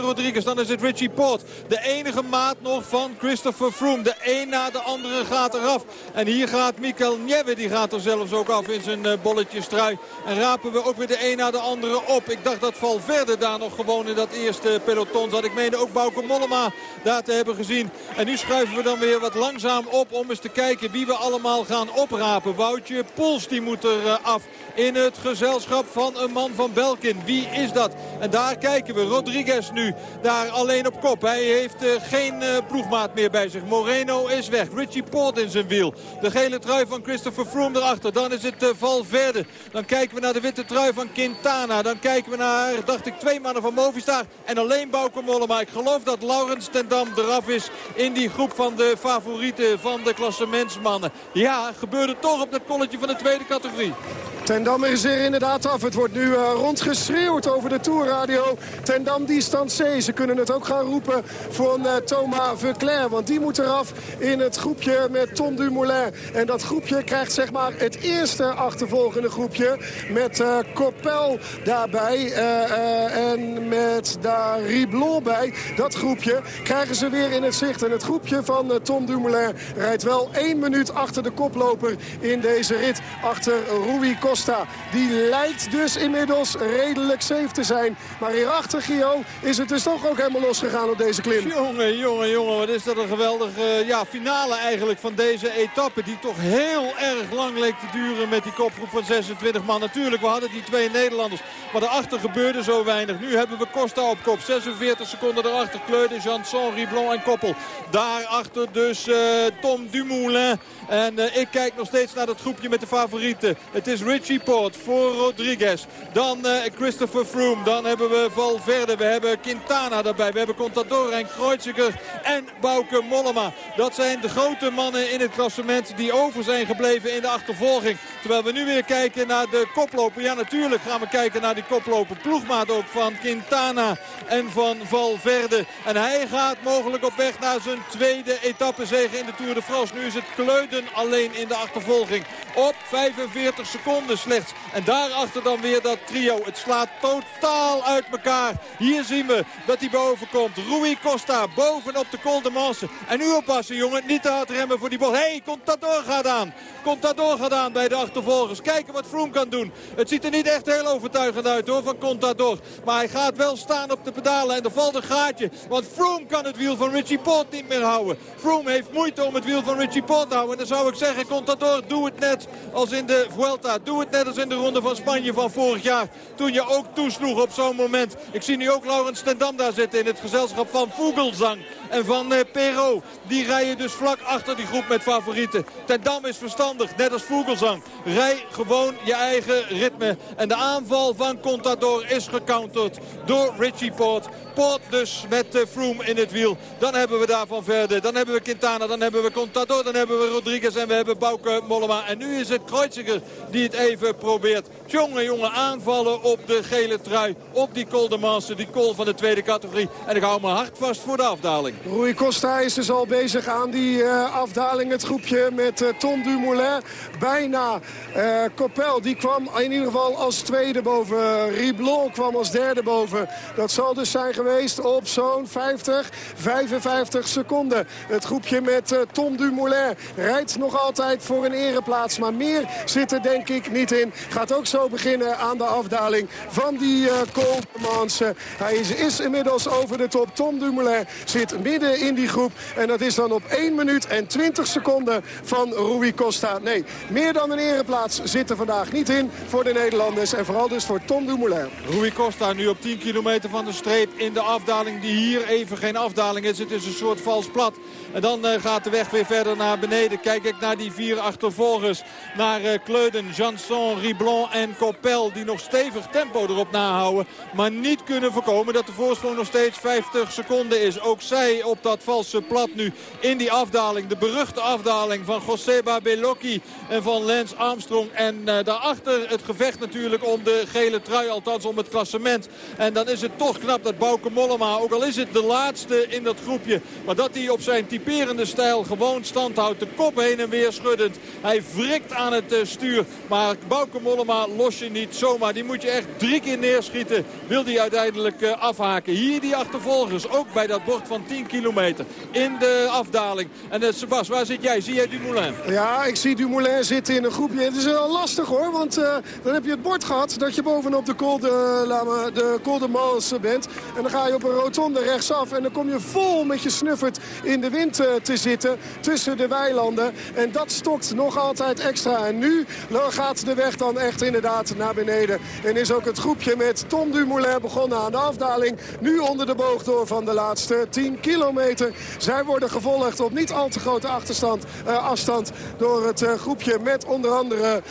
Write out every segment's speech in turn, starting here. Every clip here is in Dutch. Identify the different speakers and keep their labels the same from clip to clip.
Speaker 1: Rodriguez, dan is het Richie Port. De enige maat nog van Christopher Froome. De een na de andere gaat eraf. En hier gaat Mikael Nieve, die gaat er zelfs ook af in zijn uh, bolletjestrui. En rapen we ook weer de een na de andere op. Ik dacht dat Valverde daar nog gewoon in dat eerste peloton zat. Ik meende ook Bauke Mollema daar te hebben gezien. En nu schuiven we dan weer wat langzaam op om eens te kijken wie we allemaal gaan oprapen. Woutje Poels die moet er uh, af in het gezelschap van een man van Belkin. Wie is dat? En daar kijken we. Rodriguez nu daar alleen op kop. Hij heeft uh, geen uh, ploegmaat meer bij zich. Moreno is weg. Richie Port in zijn wiel. De gele trui van Christopher Froome erachter. Dan is het uh, Valverde. Dan kijken we naar de witte trui van Quintana. Dan kijken we naar, dacht ik, twee mannen van Movistar. En alleen Bauke Mollema. Ik geloof dat Laurens ten Dam eraf is in die groep van de favorieten van de klassementsmannen. Ja, gebeurde toch op dat kolletje van de tweede categorie.
Speaker 2: Ten Dam is er inderdaad af. Het wordt nu uh, rondgeschreeuwd over de Tourradio. Ten Dam die stand C. Ze kunnen het ook gaan roepen voor uh, Thomas Verclair. Want die moet eraf in het groepje met Tom Dumoulin. En dat groepje krijgt zeg maar het eerste achtervolgende groepje. Met uh, Coppel daarbij. en met daar Riblon bij. Dat groepje krijgen ze weer in het zicht. En het groepje van Tom Dumoulin rijdt wel één minuut achter de koploper in deze rit. Achter Rui Costa. Die lijkt dus inmiddels redelijk safe te zijn. Maar hierachter, Gio, is het dus toch ook helemaal losgegaan op deze klim.
Speaker 1: Jongen, jongen, jongen. Wat is dat een geweldige uh, ja, finale eigenlijk van deze etappe. Die toch heel erg lang leek te duren met die kopgroep van 26 man. Natuurlijk, we hadden die twee Nederlanders. Maar daarachter gebeurde zo weinig. Nu hebben we Costa op kop. 46 seconden erachter. Kleude, Janson, Riblon en Koppel. Daarachter dus uh, Tom Dumoulin. En uh, ik kijk nog steeds naar dat groepje met de favorieten. Het is Richie Port voor Rodriguez. Dan uh, Christopher Froome. Dan hebben we Valverde. We hebben Quintana daarbij. We hebben Contador en Kreuziger en Bauke Mollema. Dat zijn de grote mannen in het klassement die over zijn gebleven in de achtervolging. Terwijl we nu weer kijken naar de koploper. Ja, natuurlijk gaan we kijken naar die koploper. Ploegmaat ook van Quintana en van Valverde. En hij gaat mogelijk op weg naar zijn tweede etappezege in de Tour de France. Nu is het Kleuden alleen in de achtervolging. Op 45 seconden slechts. En daarachter dan weer dat trio. Het slaat totaal uit elkaar. Hier zien we dat hij boven komt. Rui Costa bovenop de Col de Manse. En nu oppassen jongen. Niet te hard remmen voor die bocht. Hé, hey, Contador gaat aan. Contador gaat aan bij de achtervolgers. Kijken wat Froome kan doen. Het ziet er niet echt heel overtuigend uit hoor van Contador. Maar hij gaat wel staan op de pedalen. En er valt een gaatje. Want Froome kan het wiel van Richie Port niet meer houden. Froome heeft moeite om het wiel van Richie Port te houden. En dan zou ik zeggen, Contador, doe het net als in de Vuelta. Doe het net als in de ronde van Spanje van vorig jaar. Toen je ook toesloeg op zo'n moment. Ik zie nu ook Laurens ten Dam daar zitten in het gezelschap van Vogelsang en van uh, Perot. Die rijden dus vlak achter die groep met favorieten. Ten Dam is verstandig, net als Vogelsang. Rij gewoon je eigen ritme. En de aanval van Contador is gecounterd door Richie Port. Port dus met uh, Froome in het wiel. Dan hebben we daarvan verder. Dan hebben we Quintana, dan hebben we Contador, dan hebben we Rodriguez en we hebben Bauke Mollema. En nu is het Kreuziger die het even probeert. Jonge, jonge aanvallen op de gele trui. Op die Col de die col van de tweede categorie. En ik hou me hard vast voor de afdaling.
Speaker 2: Rui Costa is dus al bezig aan die uh, afdaling. Het groepje met uh, Tom Dumoulin. Bijna uh, Coppel, die kwam in ieder geval als tweede boven. Riblon kwam als derde boven. Dat zal dus zijn geweest op zo'n 50, 55 seconden. Het groepje met Tom Dumoulin rijdt nog altijd voor een ereplaats. Maar meer zit er denk ik niet in. Gaat ook zo beginnen aan de afdaling van die Manse. Hij is, is inmiddels over de top. Tom Dumoulin zit midden in die groep. En dat is dan op 1 minuut en 20 seconden van Rui Costa. Nee, meer dan een ereplaats zit er vandaag niet in voor de Nederlanders. En vooral dus voor Tom Dumoulin.
Speaker 1: Rui Costa nu op 10 kilometer van de streep in de afdaling die hier even geen afdaling is. Het is een soort vals plat. En dan uh, gaat de weg weer verder naar beneden. Kijk ik naar die vier achtervolgers. Naar Kleuden, Janson, Riblon en Coppel. Die nog stevig tempo erop nahouden. Maar niet kunnen voorkomen dat de voorsprong nog steeds 50 seconden is. Ook zij op dat valse plat nu in die afdaling. De beruchte afdaling van Joseba Bellocchi en van Lance Armstrong. En uh, daarachter het gevecht natuurlijk om de gele trui. Althans om het klassement. En dan is het toch knap dat Bauke Mollema, ook al is het de laatste in dat groepje. Maar dat hij op zijn typerende stijl gewoon stand houdt. De kop heen en weer schuddend. Hij wrikt aan het uh, stuur. Maar Bauke Mollema los je niet zomaar. Die moet je echt drie keer neerschieten. Wil die uiteindelijk uh, afhaken. Hier die achtervolgers. Ook bij dat bord van 10 kilometer. In de afdaling. En uh, Sebas, waar zit jij? Zie jij Dumoulin?
Speaker 2: Ja, ik zie Dumoulin zitten in een groepje. Het is wel lastig hoor. Want dan heb je het bord gehad dat je bovenop de Col de, de, bent. En dan ga je op een rotonde rechtsaf. En dan kom je vol met je snuffert in de wind te zitten. Tussen de weilanden. En dat stokt nog altijd extra. En nu gaat de weg dan echt inderdaad naar beneden. En is ook het groepje met Tom Dumoulin begonnen aan de afdaling. Nu onder de boog door van de laatste 10 kilometer. Zij worden gevolgd op niet al te grote achterstand, uh, afstand door het uh, groepje met onder andere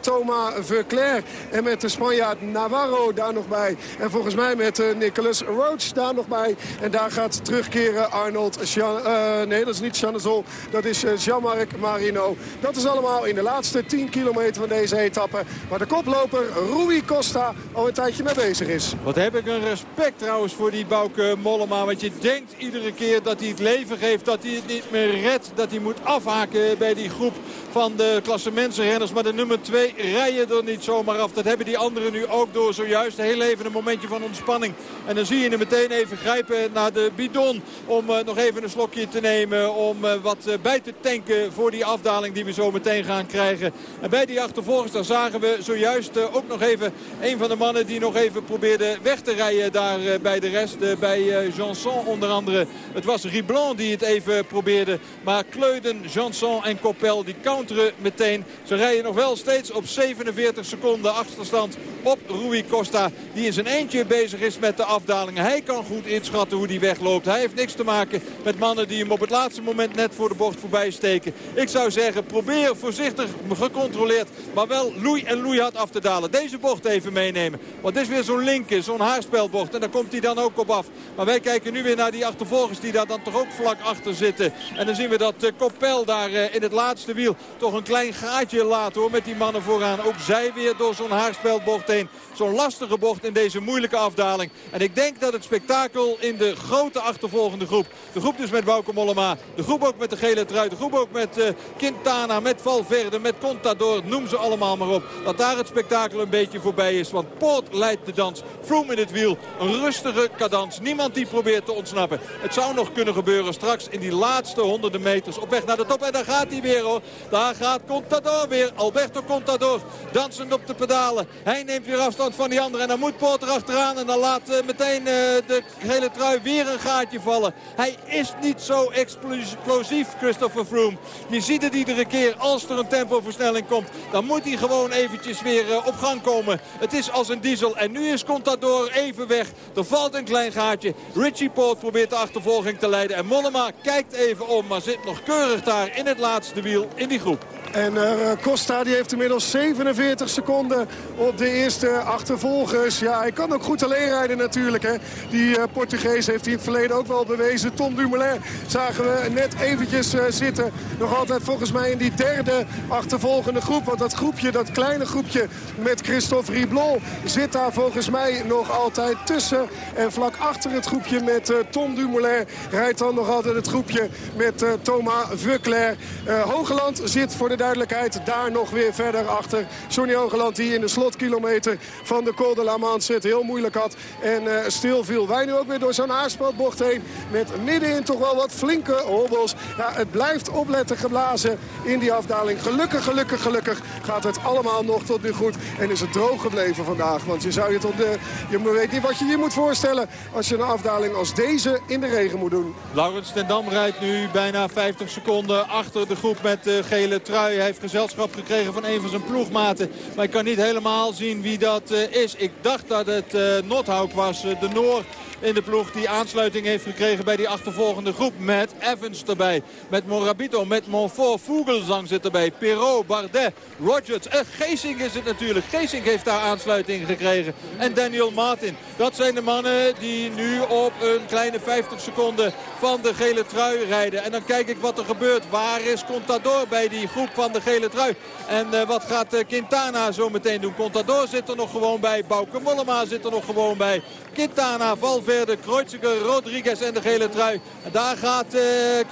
Speaker 2: Thomas Verclair. En met de Spanjaard Navarro daar nog bij. En volgens mij met Nicholas Roach daar nog bij. En daar gaat terugkeren Arnold Jean, Nee, dat is niet Chanezol. Dat is Jean-Marc Marino. Dat is allemaal in de laatste 10 kilometer van deze etappe. Waar de koploper Rui Costa al een tijdje mee bezig is.
Speaker 1: Wat heb ik een respect trouwens voor die Bouke Mollema. Want je denkt iedere keer dat hij het leven geeft. Dat hij het niet meer redt. Dat hij moet afhaken bij die groep van de klassementsrenners. Maar de nummer 2 rijden er niet zomaar af. Dat hebben die anderen nu ook door zojuist. Heel even een momentje van ontspanning. En dan zie je hem meteen even grijpen naar de bidon. Om uh, nog even een slokje te nemen. Om uh, wat uh, bij te tanken voor die afdaling die we zo meteen gaan krijgen. En bij die achtervolgers daar zagen we zojuist ook nog even een van de mannen die nog even probeerde weg te rijden daar bij de rest. bij Janson onder andere. Het was Riblon die het even probeerde. Maar Kleuden, Janson en Coppel die counteren meteen. Ze rijden nog wel steeds op 47 seconden achterstand op Rui Costa. Die in zijn eentje bezig is met de afdalingen. Hij kan goed inschatten hoe die wegloopt. Hij heeft niks te maken met mannen die op het laatste moment net voor de bocht voorbij steken. Ik zou zeggen, probeer voorzichtig gecontroleerd. Maar wel loei en loei had af te dalen. Deze bocht even meenemen. Want dit is weer zo'n linker, zo'n haarspelbocht. En daar komt hij dan ook op af. Maar wij kijken nu weer naar die achtervolgers die daar dan toch ook vlak achter zitten. En dan zien we dat uh, Coppel daar uh, in het laatste wiel toch een klein gaatje laat hoor. Met die mannen vooraan. Ook zij weer door zo'n haarspelbocht heen. Zo'n lastige bocht in deze moeilijke afdaling. En ik denk dat het spektakel in de grote achtervolgende groep. De groep dus met Bauke Mollema. De groep ook met de gele trui. De groep ook met uh, Quintana, met Valverde, met Contador. Noem ze allemaal maar op. Dat daar het spektakel een beetje voorbij is. Want Poort leidt de dans. Froome in het wiel. Een rustige cadans. Niemand die probeert te ontsnappen. Het zou nog kunnen gebeuren straks in die laatste honderden meters op weg naar de top. En daar gaat hij weer hoor. Daar gaat Contador weer. Alberto Contador dansend op de pedalen. Hij neemt weer afstand van die anderen. En dan moet Poort erachteraan. En dan laat uh, meteen uh, de gele trui weer een gaatje vallen. Hij is niet zo explosief, Christopher Froome. Je ziet het iedere keer als er een tempoversnelling komt. Dan moet hij gewoon eventjes weer uh, op gang komen. Het is als een diesel. En nu is Contador even weg. Er valt een klein gaatje. Richie Poort probeert de achtervolging te leiden. En Mollema kijkt even om. Maar zit nog keurig daar in het laatste wiel in die groep.
Speaker 2: En uh, Costa die heeft inmiddels 47 seconden op de eerste achtervolgers. Ja, hij kan ook goed alleen rijden natuurlijk. Hè. Die uh, Portugees heeft hij in het verleden ook wel bewezen. Tom Dumoulin zagen we net eventjes uh, zitten. Nog altijd volgens mij in die derde achtervolgende groep. Want dat groepje, dat kleine groepje met Christophe Riblon... zit daar volgens mij nog altijd tussen. En vlak achter het groepje met Tom Dumoulin... rijdt dan nog altijd het groepje met Thomas Vuclair. Hogeland zit voor de duidelijkheid daar nog weer verder achter. Johnny Hogeland die in de slotkilometer van de Col de la Manche het heel moeilijk had. En uh, stil viel. Wij nu ook weer door zo'n aarspeldbocht heen. Met middenin toch wel wat flinke hobbels. Ja, het blijft opletten geblazen in die afdaling. Gelukkig, gelukkig, gelukkig gaat het allemaal nog tot nu goed. En is het droog gebleven vandaag. Want je zou je tot de... Je weet niet wat je je moet voorstellen als je een afdaling als deze in de regen moet doen.
Speaker 1: Laurens ten Dam rijdt nu bijna 50 seconden achter de groep met de gele trui. Hij heeft gezelschap gekregen van een van zijn ploegmaten. Maar ik kan niet helemaal zien wie dat uh, is. Ik dacht dat het uh, Nothouk was, uh, de Noor in de ploeg die aansluiting heeft gekregen bij die achtervolgende groep. Met Evans erbij, met Morabito, met Monfort, Vogelsang zit erbij. Perrault, Bardet, Rogers, uh, Geesink is het natuurlijk. Geesink heeft daar aansluiting gekregen. En Daniel Martin. Dat zijn de mannen die nu op een kleine 50 seconden van de gele trui rijden. En dan kijk ik wat er gebeurt. Waar is Contador bij die groep van de gele trui? En uh, wat gaat uh, Quintana zo meteen doen? Contador zit er nog gewoon bij. Bauke Mollema zit er nog gewoon bij. Quintana, Valverde Valverde, Kreuziger, Rodriguez en de gele trui. En daar gaat uh,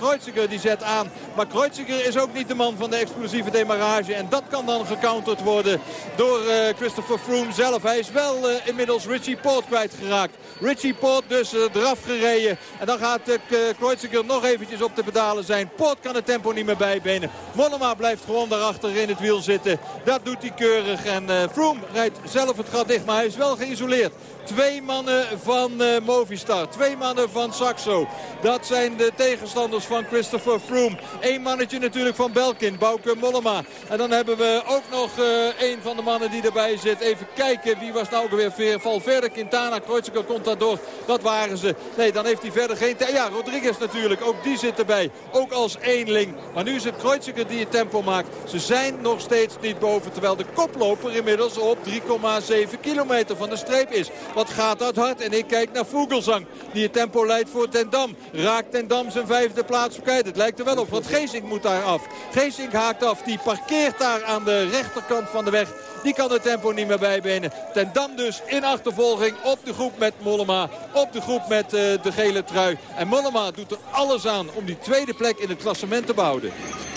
Speaker 1: Kreuziger die zet aan. Maar Kreuziger is ook niet de man van de explosieve demarrage. En dat kan dan gecounterd worden door uh, Christopher Froome zelf. Hij is wel uh, inmiddels Richie Poort kwijtgeraakt. Richie Poort dus eraf gereden. En dan gaat Kreuziger nog eventjes op de pedalen zijn. Poort kan het tempo niet meer bijbenen. Mollema blijft gewoon daarachter in het wiel zitten. Dat doet hij keurig. En Froome rijdt zelf het gat dicht. Maar hij is wel geïsoleerd. Twee mannen van uh, Movistar. Twee mannen van Saxo. Dat zijn de tegenstanders van Christopher Froome. Eén mannetje natuurlijk van Belkin. Bouke Mollema. En dan hebben we ook nog uh, een van de mannen die erbij zit. Even kijken. Wie was nou weer veer? Valverde, Quintana, Kreuziger komt daardoor. Dat waren ze. Nee, dan heeft hij verder geen... Ja, Rodriguez natuurlijk. Ook die zit erbij. Ook als eenling. Maar nu is het Kreuziger die het tempo maakt. Ze zijn nog steeds niet boven. Terwijl de koploper inmiddels op 3,7 kilometer van de streep is. Wat gaat dat hard? En ik kijk naar Vogelsang. Die het tempo leidt voor Tendam. Raakt Tendam zijn vijfde plaats kwijt. Het lijkt er wel op. Want Geesink moet daar af. Geesink haakt af. Die parkeert daar aan de rechterkant van de weg. Die kan het tempo niet meer bijbenen. Tendam dus in achtervolging op de groep met Mollema. Op de groep met uh, de gele trui. En Mollema doet er alles aan om die tweede plek in het klassement te behouden.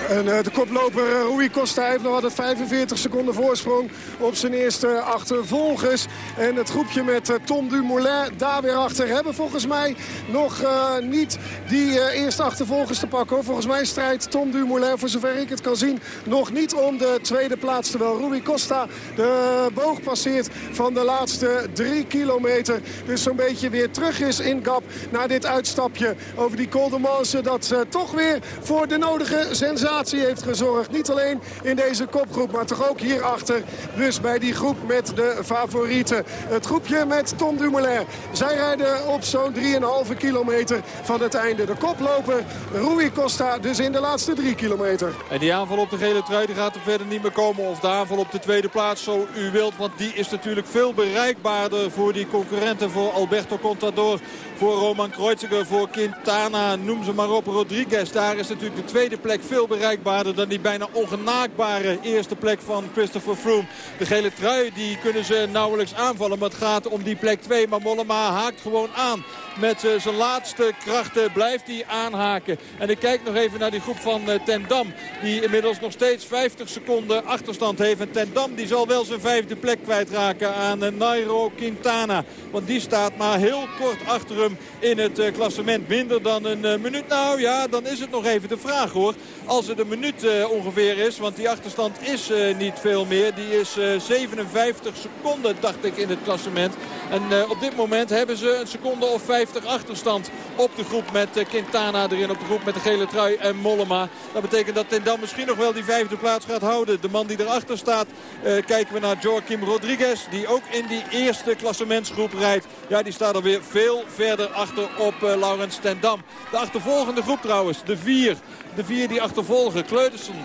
Speaker 2: En uh, de koploper uh, Rui Costa heeft nog altijd 45 seconden voorsprong op zijn eerste achtervolgers. En het groepje met Tom Dumoulin daar weer achter hebben volgens mij nog niet die eerste achtervolgers te pakken. Volgens mij strijdt Tom Dumoulin voor zover ik het kan zien nog niet om de tweede plaats. Terwijl Rui Costa de boog passeert van de laatste drie kilometer. Dus zo'n beetje weer terug is in Gap na dit uitstapje over die Col. Dat uh, toch weer voor de nodige sensatie heeft gezorgd. Niet alleen in deze kopgroep, maar toch ook hierachter. Dus bij die groep met de favorieten. Het groepje met Tom Dumoulin. Zij rijden op zo'n 3,5 kilometer van het einde. De koploper Rui Costa dus in de laatste drie kilometer.
Speaker 1: En die aanval op de gele trui die gaat er verder niet meer komen. Of de aanval op de tweede plaats zo u wilt. Want die is natuurlijk veel bereikbaarder voor die concurrenten. Voor Alberto Contador, voor Roman Kreuziger, voor Quintana. Noem ze maar op, Rodriguez. Daar is natuurlijk de tweede plek veel bereikbaarder dan die bijna ongenaakbare eerste plek van Christopher Froome. De gele trui die kunnen ze nauwelijks aanvallen. Maar het gaat om die plek 2. Maar Mollema haakt gewoon aan. Met zijn laatste krachten blijft hij aanhaken. En ik kijk nog even naar die groep van uh, Tendam. Die inmiddels nog steeds 50 seconden achterstand heeft. En Tendam die zal wel zijn vijfde plek kwijtraken aan uh, Nairo Quintana. Want die staat maar heel kort achter in het klassement. Minder dan een minuut. Nou ja, dan is het nog even de vraag hoor. Als het een minuut ongeveer is. Want die achterstand is niet veel meer. Die is 57 seconden dacht ik in het klassement. En op dit moment hebben ze een seconde of 5 50 achterstand op de groep met eh, Quintana erin. Op de groep met de gele trui en Mollema. Dat betekent dat Tendam misschien nog wel die vijfde plaats gaat houden. De man die erachter staat, kijken we naar Joaquim Rodriguez. Die ook in die eerste klassementsgroep rijdt. Ja, die staat er weer veel verder achter op uh, Laurens Tendam. De achtervolgende groep trouwens, de vier. De vier die achtervolgen. Kleutersen,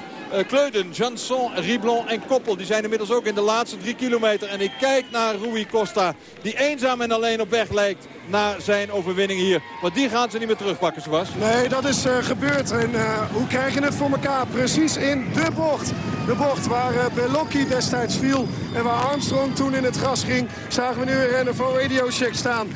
Speaker 1: Kleuden, Janson, Riblon en Koppel. Die zijn inmiddels ook in de laatste drie kilometer. En ik kijk naar Rui Costa. Die eenzaam en alleen op weg lijkt naar zijn overwinning hier. Want die gaan ze niet meer terugpakken, zoals.
Speaker 2: Nee, dat is uh, gebeurd. En uh, hoe krijg je het voor elkaar? Precies in de bocht. De bocht waar uh, Bellocchi destijds viel en waar Armstrong toen in het gras ging... zagen we nu een renner van Radio Shack staan.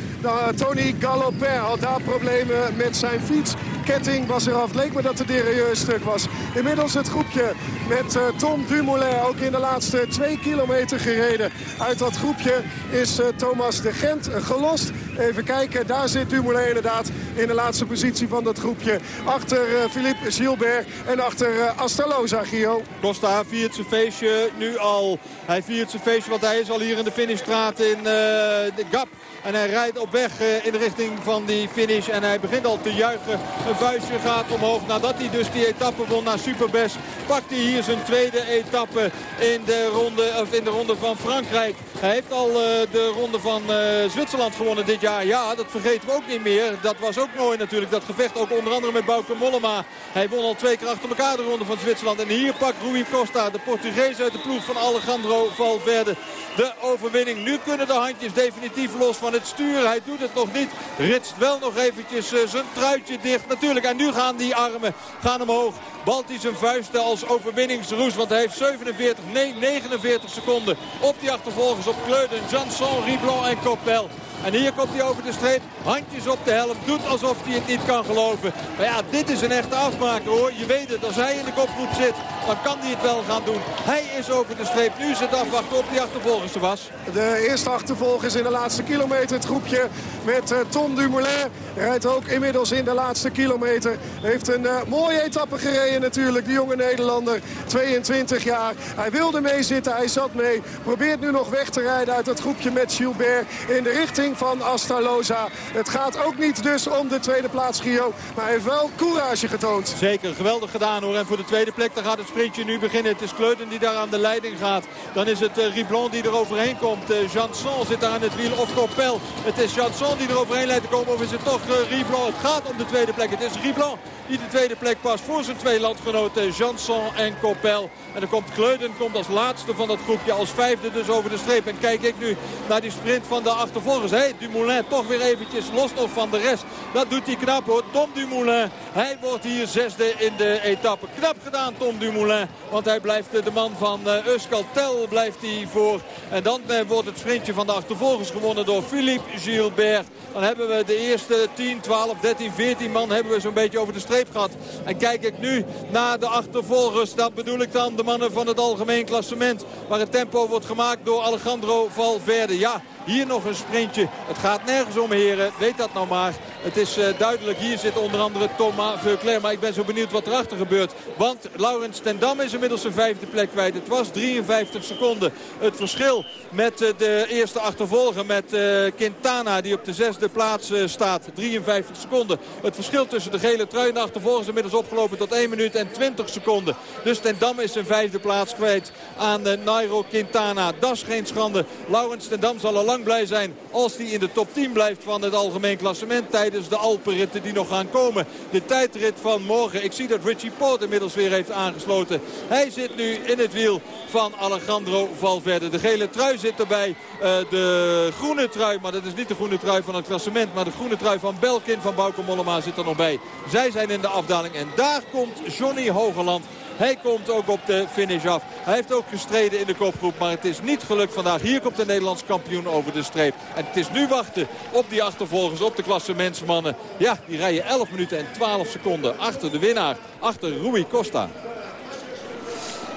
Speaker 2: Tony Galopin had daar problemen met zijn fiets. Ketting was eraf. Leek me dat de derailleur stuk was. Inmiddels het groepje met Tom Dumoulin ook in de laatste twee kilometer gereden. Uit dat groepje is Thomas de Gent gelost. Even kijken, daar zit Dumoulin inderdaad in de laatste positie van dat groepje. Achter uh, Philippe Gilbert en achter uh, Astaloza, Gio.
Speaker 1: Costa viert zijn feestje nu al. Hij viert zijn feestje, want hij is al hier in de finishstraat in uh, de Gap. En hij rijdt op weg in de richting van die finish. En hij begint al te juichen. Een vuistje gaat omhoog. Nadat hij dus die etappe won naar Superbest. Pakt hij hier zijn tweede etappe in de ronde, of in de ronde van Frankrijk. Hij heeft al de ronde van Zwitserland gewonnen dit jaar. Ja, dat vergeten we ook niet meer. Dat was ook mooi natuurlijk. Dat gevecht ook onder andere met Bauke Mollema. Hij won al twee keer achter elkaar de ronde van Zwitserland. En hier pakt Rui Costa, de Portugees uit de ploeg van Alejandro Valverde. De overwinning. Nu kunnen de handjes definitief los van het stuur. Hij doet het nog niet. Ritst wel nog eventjes uh, zijn truitje dicht. Natuurlijk. En nu gaan die armen gaan omhoog. Balt hij zijn vuisten als overwinningsroes. Want hij heeft 47, nee 49 seconden op die achtervolgers op Kleuden, Janson, Riblon en Coppel. En hier komt hij over de streep. Handjes op de helm. Doet alsof hij het niet kan geloven. Maar ja, dit is een echte afmaker hoor. Je weet het, als hij in de kopgroep zit, dan kan hij het wel gaan doen. Hij is over de streep. Nu is het afwachten op die achtervolgers was.
Speaker 2: De eerste achtervolgers in de laatste kilometer. Het groepje met uh, Tom Dumoulin rijdt ook inmiddels in de laatste kilometer. Heeft een uh, mooie etappe gereden natuurlijk, die jonge Nederlander. 22 jaar. Hij wilde meezitten, hij zat mee. Probeert nu nog weg te rijden uit het groepje met Gilbert in de richting van Astaloza. Het gaat ook niet dus om de tweede plaats, Gio. Maar hij heeft wel courage getoond.
Speaker 1: Zeker, geweldig gedaan hoor. En voor de tweede plek, dan gaat het sprintje nu beginnen. Het is Kleuten die daar aan de leiding gaat. Dan is het uh, Riblon die er overheen komt. Uh, Janson zit daar aan het wiel of Coppel. Het is Janson die er overheen lijkt te komen. Of is het toch uh, Riblon? Het gaat om de tweede plek. Het is Riblon die de tweede plek past voor zijn twee landgenoten Janson en Coppel. En dan komt Kleuden komt als laatste van dat groepje, als vijfde dus over de streep. En kijk ik nu naar die sprint van de achtervolgers. Hey, Dumoulin toch weer eventjes los nog van de rest. Dat doet hij knap hoor. Tom Dumoulin, hij wordt hier zesde in de etappe. Knap gedaan Tom Dumoulin, want hij blijft de man van uh, Euskaltel blijft hij voor. En dan uh, wordt het sprintje van de achtervolgers gewonnen door Philippe Gilbert. Dan hebben we de eerste 10, 12, 13, 14 man hebben we zo'n beetje over de streep gehad. En kijk ik nu naar de achtervolgers, dan bedoel ik dan de mannen van het algemeen klassement. Waar het tempo wordt gemaakt door Alejandro Valverde. Ja, hier nog een sprintje. Het gaat nergens om heren. Weet dat nou maar. Het is uh, duidelijk. Hier zit onder andere Thomas Veuclair. Maar ik ben zo benieuwd wat erachter gebeurt. Want Laurens ten Dam is inmiddels zijn vijfde plek kwijt. Het was 53 seconden. Het verschil met uh, de eerste achtervolger. Met uh, Quintana die op de zesde plaats staat. 53 seconden. Het verschil tussen de gele trui en de achtervolger is inmiddels opgelopen tot 1 minuut en 20 seconden. Dus ten Dam is zijn vijfde plaats kwijt aan Nairo Quintana. Dat is geen schande. Laurens ten Dam zal al lang blij zijn als hij in de top 10 blijft van het algemeen klassement tijdens de Alpenritten die nog gaan komen. De tijdrit van morgen. Ik zie dat Richie Poort inmiddels weer heeft aangesloten. Hij zit nu in het wiel van Alejandro Valverde. De gele trui zit erbij. Uh, de groene trui, maar dat is niet de groene trui van het klassement. Maar de groene trui van Belkin van Bauke Mollema zit er nog bij. Zij zijn in de afdaling en daar komt Johnny Hogeland hij komt ook op de finish af. Hij heeft ook gestreden in de kopgroep. Maar het is niet gelukt vandaag. Hier komt de Nederlands kampioen over de streep. En het is nu wachten op die achtervolgers, op de klassementsmannen. Ja, die rijden 11 minuten en 12 seconden achter de winnaar. Achter Rui Costa.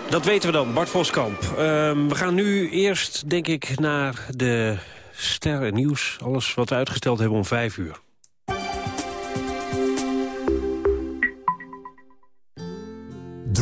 Speaker 3: Dat weten we dan, Bart Voskamp. Uh, we gaan nu eerst, denk ik, naar de sterren nieuws. Alles wat we uitgesteld hebben om vijf uur.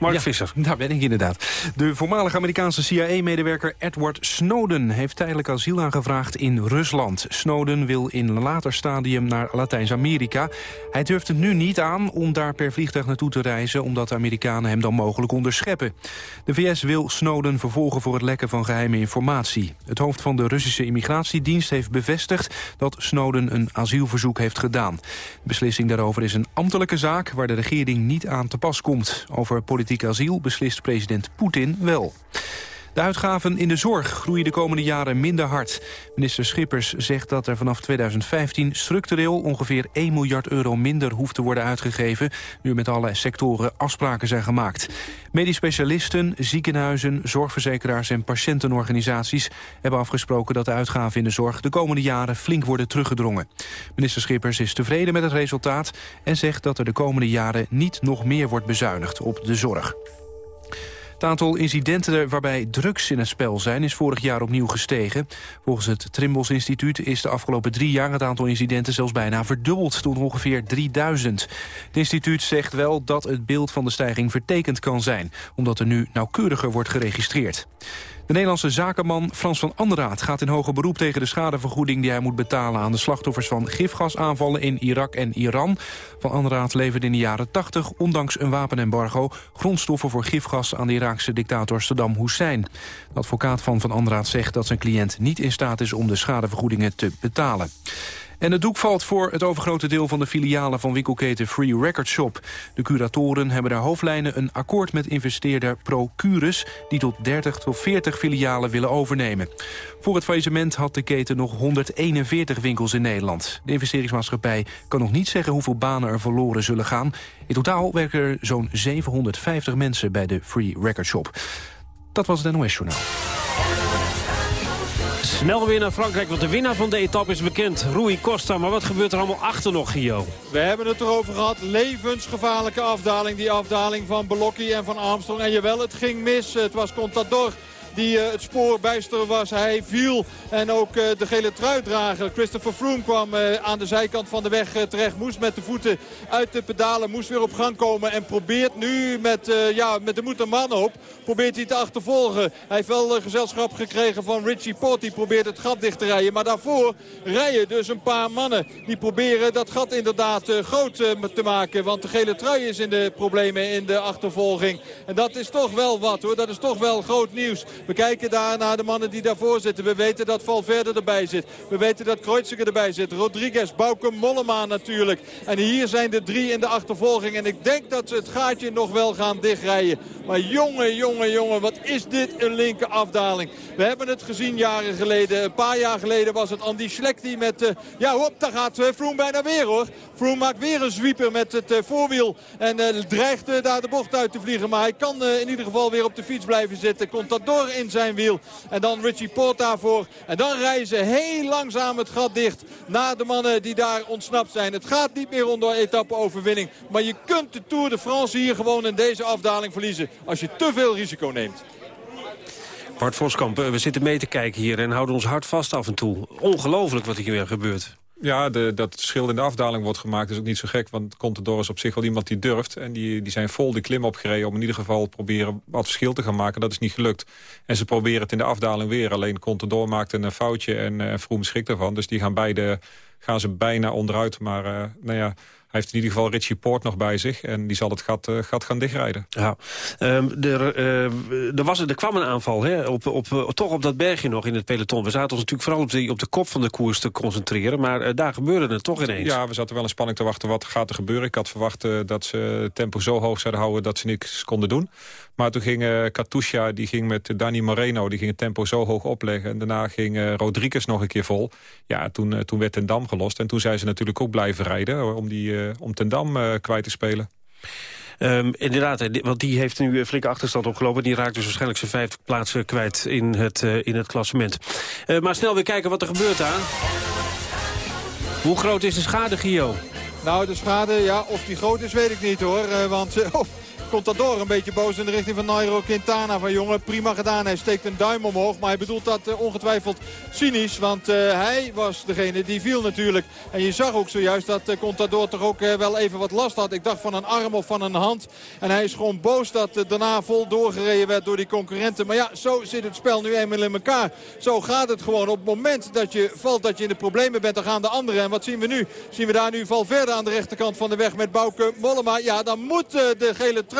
Speaker 3: Mark ja, Visser.
Speaker 4: Daar ben ik inderdaad. De voormalige Amerikaanse CIA-medewerker Edward Snowden... heeft tijdelijk asiel aangevraagd in Rusland. Snowden wil in een later stadium naar Latijns-Amerika. Hij durft het nu niet aan om daar per vliegtuig naartoe te reizen... omdat de Amerikanen hem dan mogelijk onderscheppen. De VS wil Snowden vervolgen voor het lekken van geheime informatie. Het hoofd van de Russische immigratiedienst heeft bevestigd... dat Snowden een asielverzoek heeft gedaan. De beslissing daarover is een ambtelijke zaak... waar de regering niet aan te pas komt. Over politiek asiel beslist president Poetin wel. De uitgaven in de zorg groeien de komende jaren minder hard. Minister Schippers zegt dat er vanaf 2015 structureel ongeveer 1 miljard euro minder hoeft te worden uitgegeven, nu met alle sectoren afspraken zijn gemaakt. Medisch specialisten, ziekenhuizen, zorgverzekeraars en patiëntenorganisaties hebben afgesproken dat de uitgaven in de zorg de komende jaren flink worden teruggedrongen. Minister Schippers is tevreden met het resultaat en zegt dat er de komende jaren niet nog meer wordt bezuinigd op de zorg. Het aantal incidenten waarbij drugs in het spel zijn... is vorig jaar opnieuw gestegen. Volgens het Trimbos Instituut is de afgelopen drie jaar... het aantal incidenten zelfs bijna verdubbeld tot ongeveer 3000. Het instituut zegt wel dat het beeld van de stijging vertekend kan zijn... omdat er nu nauwkeuriger wordt geregistreerd. De Nederlandse zakenman Frans van Anderaat gaat in hoger beroep tegen de schadevergoeding die hij moet betalen aan de slachtoffers van gifgasaanvallen in Irak en Iran. Van Anderaat leverde in de jaren 80, ondanks een wapenembargo, grondstoffen voor gifgas aan de Iraakse dictator Saddam Hussein. De advocaat van Van Anderaat zegt dat zijn cliënt niet in staat is om de schadevergoedingen te betalen. En het doek valt voor het overgrote deel van de filialen van winkelketen Free Record Shop. De curatoren hebben daar hoofdlijnen een akkoord met investeerder Procurus... die tot 30 tot 40 filialen willen overnemen. Voor het faillissement had de keten nog 141 winkels in Nederland. De investeringsmaatschappij kan nog niet zeggen hoeveel banen er verloren zullen gaan. In totaal werken er zo'n 750 mensen bij de Free Record Shop. Dat was het NOS Journaal.
Speaker 3: Snel weer naar Frankrijk, want de winnaar van de etappe is bekend. Rui Costa, maar wat gebeurt er allemaal achter nog, Gio?
Speaker 1: We hebben het erover gehad. Levensgevaarlijke afdaling. Die afdaling van Belocchi en van Armstrong. En jawel, het ging mis. Het was Contador die uh, het spoor bijster was. Hij viel en ook uh, de gele truitdrager Christopher Froome kwam uh, aan de zijkant van de weg terecht. Moest met de voeten uit de pedalen, moest weer op gang komen. En probeert nu met, ja, met de moed man op, probeert hij te achtervolgen. Hij heeft wel gezelschap gekregen van Richie Port. Die probeert het gat dicht te rijden. Maar daarvoor rijden dus een paar mannen. Die proberen dat gat inderdaad groot te maken. Want de gele trui is in de problemen in de achtervolging. En dat is toch wel wat hoor. Dat is toch wel groot nieuws. We kijken daar naar de mannen die daarvoor zitten. We weten dat Valverde erbij zit. We weten dat Kreuziger erbij zit. Rodriguez, Bauke, Mollema natuurlijk. En hier zijn de drie in de achtervolging. En ik denk dat ze het gaatje nog wel gaan dichtrijden. Maar jongen, jongen, jongen, wat is dit een linker afdaling. We hebben het gezien jaren geleden. Een paar jaar geleden was het Andy Schleck die met... Uh, ja, hop, daar gaat uh, Froome bijna weer hoor. Froome maakt weer een sweeper met het uh, voorwiel. En dreigt daar de bocht uit te vliegen. Maar hij kan in ieder geval weer op de fiets blijven zitten. Komt in zijn wiel. En dan Richie Port daarvoor. En dan reizen heel langzaam het gat dicht naar de mannen die daar ontsnapt zijn. Het gaat niet meer onder etappe-overwinning. Maar je kunt de Tour de France hier gewoon in deze afdaling verliezen. Als je te veel risico neemt.
Speaker 3: Bart Voskamp, we zitten mee te kijken hier en houden ons hart vast af en toe. Ongelooflijk wat hier weer gebeurt.
Speaker 5: Ja, de, dat verschil in de afdaling wordt gemaakt is ook niet zo gek. Want Contador is op zich wel iemand die durft. En die, die zijn vol die klim opgereden om in ieder geval proberen wat verschil te gaan maken. Dat is niet gelukt. En ze proberen het in de afdaling weer. Alleen Contador maakt een foutje en uh, Vroom schikt ervan. Dus die gaan beide gaan ze bijna onderuit. Maar uh, nou ja, heeft in ieder geval Richie Poort nog bij zich. En die zal het gat, uh, gat gaan dichtrijden.
Speaker 3: Ja. Um, er, uh, er, was, er kwam een aanval, hè? Op, op, op, toch op dat bergje nog in het peloton. We zaten ons natuurlijk vooral op de, op de kop van de koers te concentreren. Maar daar gebeurde het toch ineens.
Speaker 5: Ja, we zaten wel in spanning te wachten. Wat gaat er gebeuren? Ik had verwacht dat ze tempo zo hoog zouden houden... dat ze niks konden doen. Maar toen ging uh, Katusha, die ging met Dani Moreno... die ging het tempo zo hoog opleggen. En daarna ging uh, Rodriguez nog een keer vol. Ja, toen, uh, toen werd Ten Dam gelost. En toen zijn ze natuurlijk ook blijven rijden... om, die, om Ten Dam kwijt te spelen.
Speaker 3: Um, inderdaad, want die heeft nu een flinke achterstand opgelopen. Die raakt dus waarschijnlijk zijn vijfde plaatsen kwijt in het, in het klassement. maar snel weer kijken wat er gebeurt aan. Hoe groot is de schade, Gio?
Speaker 1: Nou, de schade, ja, of die groot is, weet ik niet hoor. want... Oh door. Een beetje boos in de richting van Nairo Quintana. Van jongen, prima gedaan. Hij steekt een duim omhoog. Maar hij bedoelt dat uh, ongetwijfeld cynisch. Want uh, hij was degene die viel natuurlijk. En je zag ook zojuist dat uh, Contador toch ook wel even wat last had. Ik dacht van een arm of van een hand. En hij is gewoon boos dat daarna vol doorgereden werd door die concurrenten. Maar ja, zo zit het spel nu eenmaal in elkaar. Zo gaat het gewoon. Op het moment dat je valt, dat je in de problemen bent, dan gaan de anderen. En wat zien we nu? Zien we daar nu Valverde aan de rechterkant van de weg met Bouke Mollema. Ja, dan moet de gele trui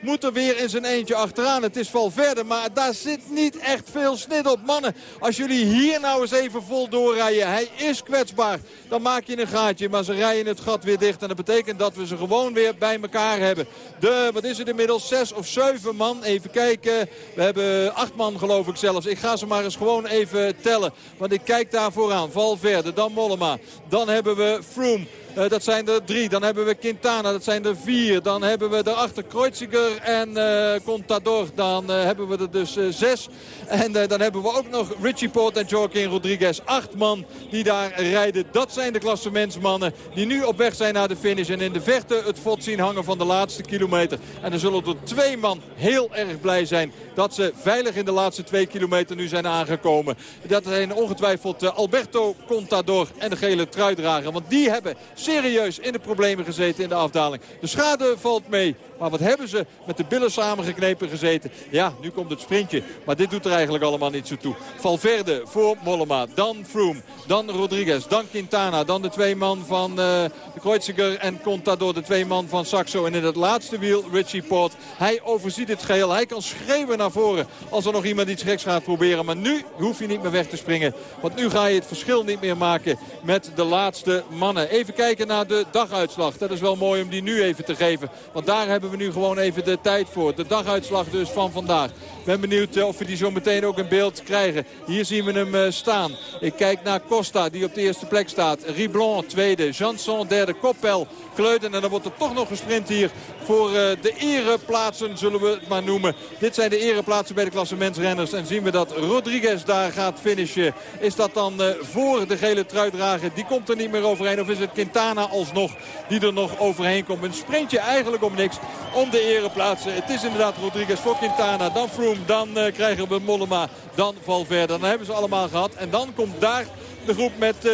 Speaker 1: moet er weer in zijn eentje achteraan. Het is Valverde, maar daar zit niet echt veel snit op. Mannen, als jullie hier nou eens even vol doorrijden. Hij is kwetsbaar. Dan maak je een gaatje, maar ze rijden het gat weer dicht. En dat betekent dat we ze gewoon weer bij elkaar hebben. De, wat is het inmiddels, zes of zeven man. Even kijken. We hebben acht man geloof ik zelfs. Ik ga ze maar eens gewoon even tellen. Want ik kijk daar vooraan. Valverde, dan Mollema. Dan hebben we Froome. Uh, dat zijn er drie. Dan hebben we Quintana. Dat zijn er vier. Dan hebben we daarachter Kreuziger en uh, Contador. Dan uh, hebben we er dus zes. En dan hebben we ook nog Richie Port en Joaquin Rodriguez. Acht man die daar rijden. Dat zijn de klassementsmannen die nu op weg zijn naar de finish. En in de verte het vod zien hangen van de laatste kilometer. En dan zullen er twee man heel erg blij zijn dat ze veilig in de laatste twee kilometer nu zijn aangekomen. Dat zijn ongetwijfeld Alberto Contador en de gele truidrager. Want die hebben serieus in de problemen gezeten in de afdaling. De schade valt mee. Maar wat hebben ze met de billen samengeknepen gezeten. Ja, nu komt het sprintje. Maar dit doet er eigenlijk allemaal niet zo toe. Valverde voor Mollema. Dan Froome. Dan Rodriguez. Dan Quintana. Dan de twee man van uh, de Kreuziger en Contador. De twee man van Saxo. En in het laatste wiel Richie Port. Hij overziet het geheel. Hij kan schreeuwen naar voren als er nog iemand iets geks gaat proberen. Maar nu hoef je niet meer weg te springen. Want nu ga je het verschil niet meer maken met de laatste mannen. Even kijken naar de daguitslag. Dat is wel mooi om die nu even te geven. Want daar hebben we nu gewoon even de tijd voor. De daguitslag dus van vandaag. Ik ben benieuwd eh, of we die zo meteen ook in beeld krijgen. Hier zien we hem eh, staan. Ik kijk naar Costa die op de eerste plek staat. Riblon tweede. Janson derde. Koppel. Kleuden. En dan wordt er toch nog gesprint hier voor eh, de ereplaatsen zullen we het maar noemen. Dit zijn de ereplaatsen bij de klassementsrenners. En zien we dat Rodriguez daar gaat finishen. Is dat dan voor de gele truidrager? Die komt er niet meer overheen. Of is het Quintana alsnog die er nog overheen komt? Een sprintje eigenlijk om niks om de ereplaatsen. Het is inderdaad Rodriguez voor Quintana. Dan Froome, dan uh, krijgen we Mollema, dan Valverde. Dan hebben ze allemaal gehad. En dan komt daar de groep met uh,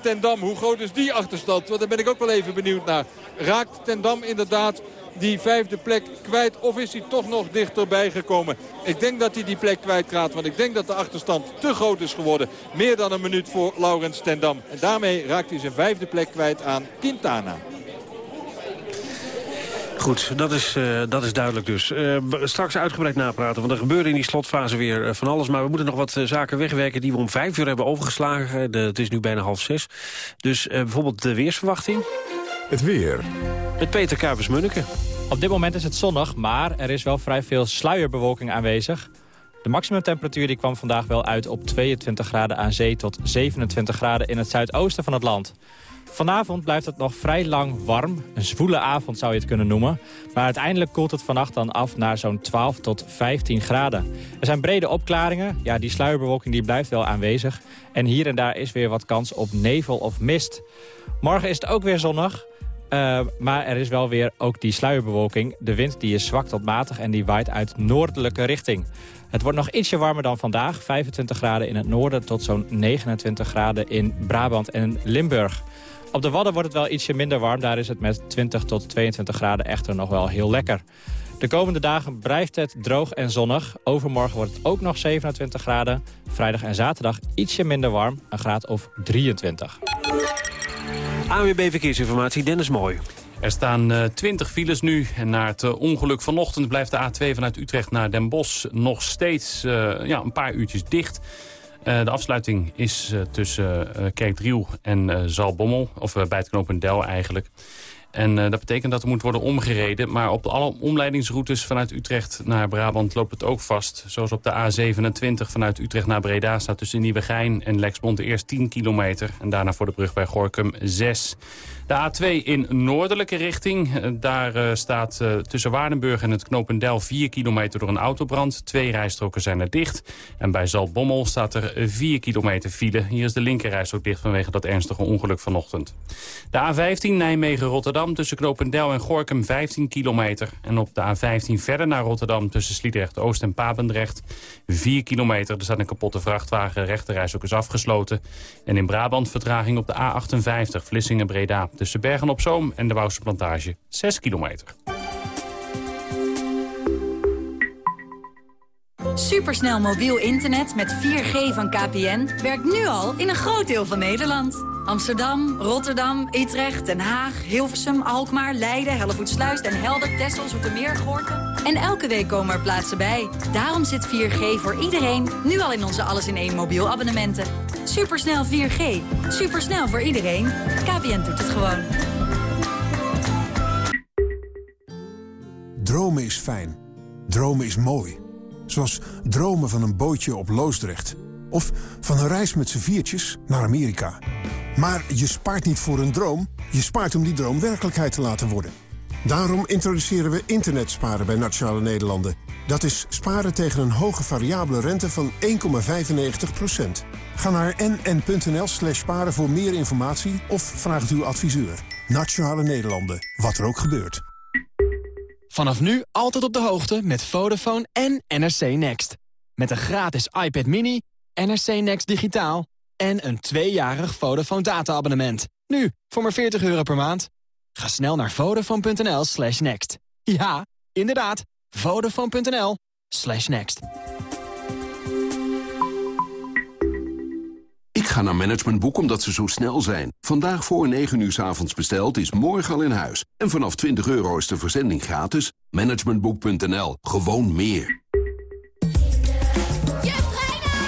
Speaker 1: Ten Dam. Hoe groot is die achterstand? Want daar ben ik ook wel even benieuwd naar. Raakt Ten Dam inderdaad die vijfde plek kwijt? Of is hij toch nog dichterbij gekomen? Ik denk dat hij die plek kwijtraakt. Want ik denk dat de achterstand te groot is geworden. Meer dan een minuut voor Laurens Ten Dam. En daarmee raakt hij zijn vijfde plek kwijt aan Quintana.
Speaker 3: Goed, dat is, uh, dat is duidelijk dus. Uh, straks uitgebreid napraten, want er gebeurde in die slotfase weer uh, van alles. Maar we moeten nog wat zaken wegwerken die we om vijf uur hebben overgeslagen. De, het is nu bijna half zes. Dus bijvoorbeeld de weersverwachting.
Speaker 6: Het weer.
Speaker 3: Met Peter Kuipers-Munneke.
Speaker 7: Op dit moment is het zonnig, maar er is wel vrij veel sluierbewolking aanwezig. De maximumtemperatuur die kwam vandaag wel uit op 22 graden aan zee... tot 27 graden in het zuidoosten van het land. Vanavond blijft het nog vrij lang warm. Een zwoele avond zou je het kunnen noemen. Maar uiteindelijk koelt het vannacht dan af naar zo'n 12 tot 15 graden. Er zijn brede opklaringen. Ja, die sluierbewolking die blijft wel aanwezig. En hier en daar is weer wat kans op nevel of mist. Morgen is het ook weer zonnig. Uh, maar er is wel weer ook die sluierbewolking. De wind die is zwak tot matig en die waait uit noordelijke richting. Het wordt nog ietsje warmer dan vandaag. 25 graden in het noorden tot zo'n 29 graden in Brabant en Limburg. Op de Wadden wordt het wel ietsje minder warm. Daar is het met 20 tot 22 graden echter nog wel heel lekker. De komende dagen blijft het droog en zonnig. Overmorgen wordt het ook nog 27 graden. Vrijdag en zaterdag ietsje minder warm, een graad of 23.
Speaker 3: AWB Verkeersinformatie, Dennis Mooi.
Speaker 8: Er staan uh, 20 files nu. En na het uh, ongeluk vanochtend blijft de A2 vanuit Utrecht naar Den Bosch nog steeds uh, ja, een paar uurtjes dicht. Uh, de afsluiting is uh, tussen uh, Kerkdriel en Zalbommel. Of bij het knooppunt Del eigenlijk. En dat betekent dat er moet worden omgereden. Maar op alle omleidingsroutes vanuit Utrecht naar Brabant loopt het ook vast. Zoals op de A27 vanuit Utrecht naar Breda staat tussen Nieuwegein en Lexbond eerst 10 kilometer. En daarna voor de brug bij Gorkum 6. De A2 in noordelijke richting. Eh, daar uh, staat uh, tussen Waardenburg en het Knopendel 4 kilometer door een autobrand. Twee rijstroken zijn er dicht. En bij Zaltbommel staat er 4 kilometer file. Hier is de linkerrijstrook dicht vanwege dat ernstige ongeluk vanochtend. De A15 Nijmegen-Rotterdam tussen Knopendel en Gorkum 15 kilometer. En op de A15 verder naar Rotterdam tussen Sliedrecht-Oost en Papendrecht 4 kilometer. Er staat een kapotte vrachtwagen. De rechterrijstrook is afgesloten. En in Brabant vertraging op de A58 Vlissingen-Breda tussen Bergen op Zoom en de Wouwse Plantage 6 kilometer.
Speaker 9: Supersnel mobiel internet met 4G van KPN werkt nu al in een groot deel van Nederland.
Speaker 6: Amsterdam, Rotterdam, Utrecht, Den Haag, Hilversum, Alkmaar, Leiden, Hellevoetsluis, Den Helder, Texel, Zoetermeer, Gorkum. En elke week komen er plaatsen bij. Daarom zit 4G voor iedereen nu al in onze alles in één mobiel abonnementen. Supersnel 4G. Supersnel voor iedereen. KPN doet het gewoon.
Speaker 10: Dromen is fijn. Dromen is mooi. Zoals dromen van een bootje op Loosdrecht. Of van een reis met z'n viertjes naar Amerika. Maar je spaart niet voor een droom. Je spaart om die droom werkelijkheid te laten worden. Daarom introduceren we internetsparen bij Nationale Nederlanden. Dat is sparen tegen een hoge variabele rente van 1,95%. Ga naar nn.nl slash sparen voor meer informatie of vraag het uw adviseur. Nationale Nederlanden, wat er ook gebeurt.
Speaker 9: Vanaf nu altijd op de hoogte met Vodafone en NRC Next. Met een gratis iPad mini, NRC Next digitaal en een tweejarig Vodafone data-abonnement. Nu, voor maar 40 euro per maand. Ga snel naar vodafone.nl slash next. Ja, inderdaad, vodafone.nl slash next.
Speaker 11: Ik ga naar Managementboek omdat ze zo snel zijn. Vandaag voor 9 uur s avonds besteld is morgen al in huis. En vanaf 20 euro is de verzending gratis. Managementboek.nl. Gewoon meer.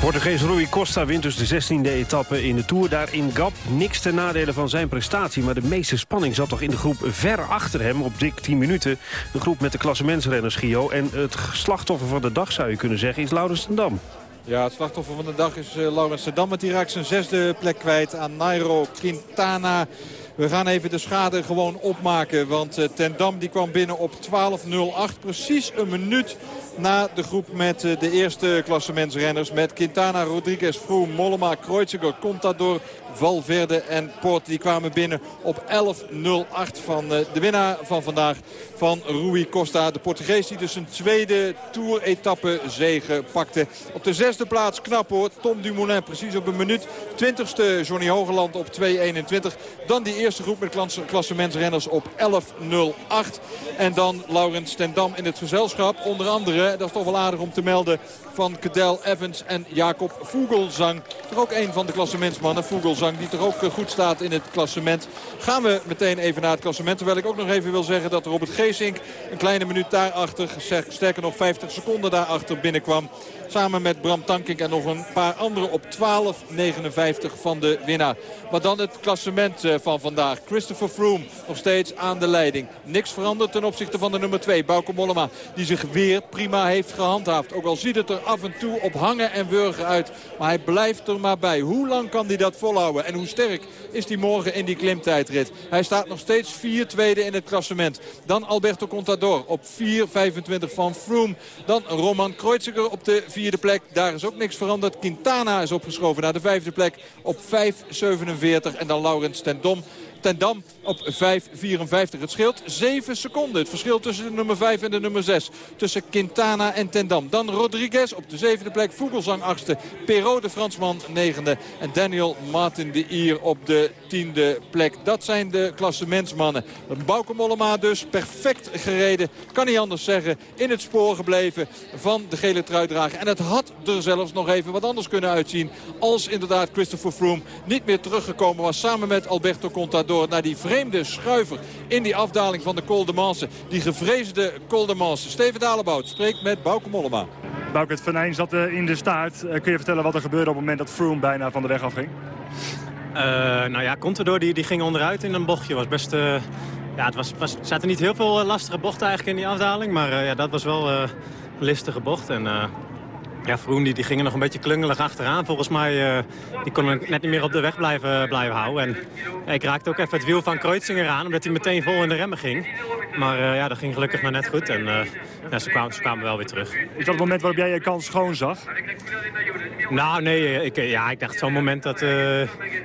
Speaker 3: Portugees Rui Costa wint dus de 16e etappe in de Tour. Daar in Gap niks ten nadele van zijn prestatie. Maar de meeste spanning zat toch in de groep ver achter hem op dik 10 minuten. De groep met de klassementsrenners Gio. En het slachtoffer van de dag zou je kunnen zeggen is Laurens ten Dam.
Speaker 1: Ja, het slachtoffer van de dag is uh, Laurens Dam. Want die raakt zijn zesde plek kwijt aan Nairo Quintana. We gaan even de schade gewoon opmaken. Want uh, Ten Dam die kwam binnen op 12.08. Precies een minuut na de groep met uh, de eerste klassementsrenners. Met Quintana, Rodriguez, Froome, Mollema, Kreuziger, Contador, Valverde en Port. Die kwamen binnen op 11.08 van uh, de winnaar van vandaag van Rui Costa. De Portugees die dus een tweede Tour-etappe zege pakte. Op de zesde plaats knap hoor. Tom Dumoulin precies op een minuut. 20ste Johnny Hogeland op 2.21. Dan die eerste groep met klassementsrenners op 11.08. En dan Laurens Stendam in het gezelschap. Onder andere, dat is toch wel aardig om te melden, van Cadel Evans en Jacob Vogelsang. Toch ook een van de klassementsmannen, Die toch ook goed staat in het klassement. Gaan we meteen even naar het klassement. Terwijl ik ook nog even wil zeggen dat er het Geesink een kleine minuut daarachter, sterker nog 50 seconden daarachter binnenkwam. Samen met Bram Tankink en nog een paar anderen op 12.59 van de winnaar. Maar dan het klassement van vandaag. Christopher Froome nog steeds aan de leiding. Niks veranderd ten opzichte van de nummer 2, Bauke Mollema. Die zich weer prima heeft gehandhaafd. Ook al ziet het er af en toe op hangen en wurgen uit. Maar hij blijft er maar bij. Hoe lang kan hij dat volhouden? En hoe sterk is hij morgen in die klimtijdrit? Hij staat nog steeds 4 tweede in het klassement. Dan Alberto Contador op 4.25 van Froome. Dan Roman Kreuziger op de vierde plek. Daar is ook niks veranderd. Quintana is opgeschoven naar de vijfde plek op 5.47. En dan Laurens ten Dom. Ten Dam op 5.54. Het scheelt 7 seconden. Het verschil tussen de nummer 5 en de nummer 6. Tussen Quintana en Ten Dam. Dan Rodriguez op de zevende plek. Vogelsang achtste. Perrault de Fransman negende. En Daniel Martin de Ier op de tiende plek. Dat zijn de klassementsmannen. Bauke Mollema dus perfect gereden. Kan niet anders zeggen. In het spoor gebleven van de gele truidrager. En het had er zelfs nog even wat anders kunnen uitzien. Als inderdaad Christopher Froome niet meer teruggekomen was. Samen met Alberto Contador door naar die vreemde schuiver in die afdaling van de Col de Manse. Die gevreesde Col de Manse. Steven Dalebout spreekt met Bauke Mollema.
Speaker 12: Bauke, het venijn zat in de staart. kun je vertellen wat er gebeurde op het moment dat Froome bijna van de weg afging?
Speaker 13: Uh, nou ja, Contador die, die ging onderuit in een bochtje. Was best, uh, ja, het was, was, er zaten niet heel veel lastige bochten eigenlijk in die afdaling. Maar uh, ja, dat was wel een listige bocht. En ja, Vroen die, die gingen nog een beetje klungelig achteraan. Volgens mij uh, die kon net niet meer op de weg blijven, blijven houden. En ja, ik raakte ook even het wiel van Kreuzinger aan, omdat hij meteen vol in de remmen ging. Maar uh, ja, dat ging gelukkig maar net goed. En uh, ja, ze, kwamen, ze kwamen wel weer terug.
Speaker 12: Is dat het moment waarop jij je kans schoon zag?
Speaker 13: Nou, nee. Ik, ja, ik dacht zo'n moment dat...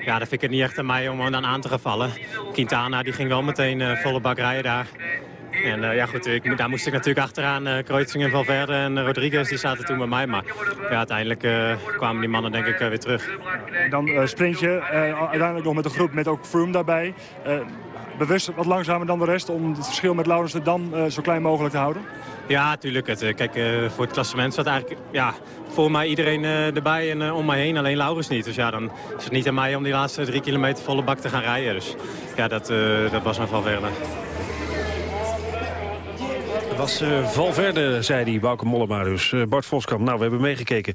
Speaker 13: ja, dat vind ik het niet echt aan mij om dan aan te gaan vallen. Quintana die ging wel meteen volle bak rijden daar. En uh, ja, goed, ik, daar moest ik natuurlijk achteraan. Uh, Kreutzing en Valverde en Rodriguez die zaten toen bij mij. Maar ja, uiteindelijk uh, kwamen die mannen denk ik weer terug.
Speaker 12: Dan sprint je uiteindelijk nog met een groep met ook Froome daarbij. bewust wat langzamer dan de rest om het verschil met Laurens de Dam zo klein mogelijk te houden?
Speaker 13: Ja, natuurlijk. Het, kijk, voor het klassement staat eigenlijk ja, voor mij iedereen erbij en om mij heen. Alleen Laurens niet. Dus ja, dan is het niet aan mij om die laatste drie kilometer volle bak te gaan rijden. Dus ja, dat, dat was een Valverde
Speaker 3: was uh, Valverde, zei die Bouke Mollema dus. Uh, Bart Voskamp, nou, we hebben meegekeken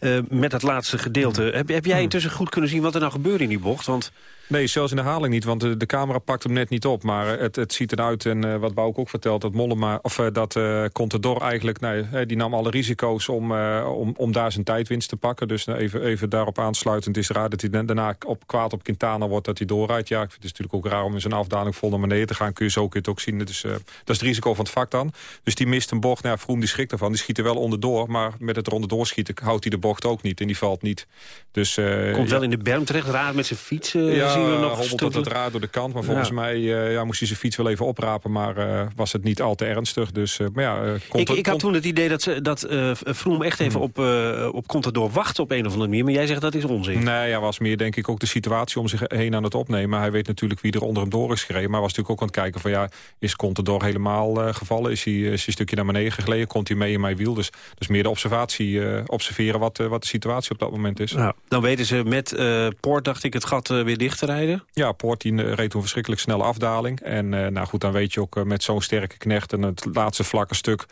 Speaker 3: uh, met het laatste gedeelte. Heb, heb jij intussen goed kunnen zien wat er nou gebeurde in die bocht? Want
Speaker 5: Nee, zelfs in de haling niet, want de, de, camera pakt hem net niet op. Maar het, het ziet eruit, en uh, wat Bouke ook vertelt, dat Mollema, of uh, dat uh, Contador eigenlijk, nee, die nam alle risico's om, om, om daar zijn tijdwinst te pakken. Dus even, even daarop aansluitend is raar dat hij daarna op, kwaad op Quintana wordt dat hij doorrijdt. Ja, ik vind het natuurlijk ook raar om in zijn afdaling vol naar beneden te gaan. Kun je zo kun je het ook zien. Dus, dat is het risico van het vak dan. Dus die mist een bocht. Nou ja, Vroom die schrikt ervan. Die schiet er wel onderdoor, maar met het onderdoor schieten houdt hij de bocht ook niet. En die valt niet. Dus,
Speaker 3: Komt wel in de berm terecht, raar met zijn fiets.
Speaker 5: ja,
Speaker 3: zien we
Speaker 5: nog het raar door de kant. Maar volgens mij uh, ja, moest hij zijn fiets wel even oprapen. Maar uh, was het niet al te ernstig. Dus, maar ja,
Speaker 3: ik, ik had toen het idee dat, ze, dat Vroom echt even hmm. op, op Contador wacht op een of andere manier. Maar jij zegt dat is onzin.
Speaker 5: Nee, hij was meer denk ik ook de situatie om zich heen aan het opnemen. Hij weet natuurlijk wie er onder hem door is gereden. Maar was natuurlijk ook aan het kijken van ja, is Contador helemaal gevallen? Is hij, is hij een stukje naar beneden gegleden? Komt hij mee in mijn wiel? Dus, dus meer de observatie, observeren wat, wat de situatie op dat moment is.
Speaker 3: Nou, dan weten ze met Poort, dacht ik, het gat weer dicht rijden.
Speaker 5: Ja, Poort die reed toen verschrikkelijk snelle afdaling. En uh, nou goed, dan weet je ook uh, met zo'n sterke knecht... en het laatste vlakke stuk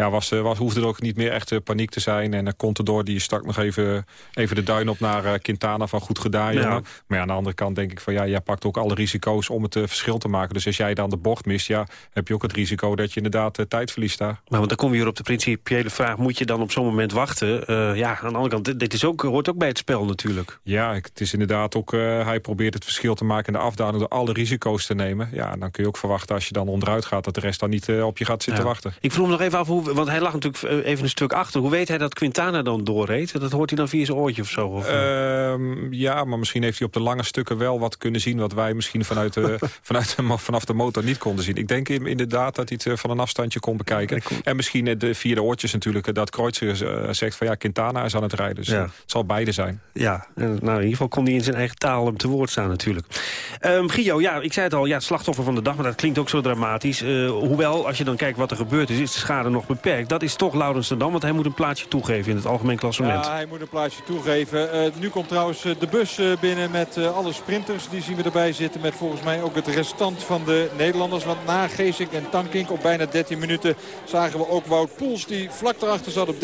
Speaker 5: ja, was, was, hoefde er ook niet meer echt paniek te zijn. En uh, Contador die stak nog even, even de duin op naar uh, Quintana van goed gedaan. Ja. Maar ja, aan de andere kant denk ik van ja, jij pakt ook alle risico's om het uh, verschil te maken. Dus als jij dan de bocht mist, ja, heb je ook het risico dat je inderdaad tijd verliest daar.
Speaker 3: Maar want dan kom je weer op de principiële vraag, moet je dan op zo'n moment wachten? ja, aan de andere kant, dit is ook, hoort ook bij het spel natuurlijk.
Speaker 5: Ja, het is inderdaad ook, hij probeert het verschil te maken in de afdaling door alle risico's te nemen. Ja, dan kun je ook verwachten als je dan onderuit gaat dat de rest dan niet op je gaat zitten wachten.
Speaker 3: Ik vroeg me nog even af, hoe, want hij lag natuurlijk even een stuk achter. Hoe weet hij dat Quintana dan doorreed? Dat hoort hij dan via zijn oortje of zo? Of?
Speaker 5: Uh, ja, maar misschien heeft hij op de lange stukken wel wat kunnen zien... wat wij misschien vanuit de, vanuit de, vanaf de motor niet konden zien. Ik denk inderdaad dat hij het eh, van een afstandje kon bekijken. En misschien eh, de, via de oortjes natuurlijk dat Kreuzer zegt van... ja, Quintana is aan het rijden. Dus ja. het zal beide zijn.
Speaker 3: Ja, nou, in ieder geval kon hij in zijn eigen taal te woord staan natuurlijk. Um, Gio, ja, ik zei het al, ja, slachtoffer van de dag... maar dat klinkt ook zo dramatisch. Uh, hoewel, als je dan kijkt wat er gebeurd is... is de schade nog beperkt. Dat is toch Laurens dan, want hij moet een plaatsje toegeven in het algemeen klassement.
Speaker 1: Ja, hij moet een plaatsje toegeven. Uh, nu komt trouwens eh, de bus uh, binnen met alle sprinters. Die zien we erbij zitten met volgens mij ook het restant van de Nederlanders. Want na Geesink en Tankink op bijna 13 minuten zagen we ook Wout Poels... die vlak erachter zat op 13.01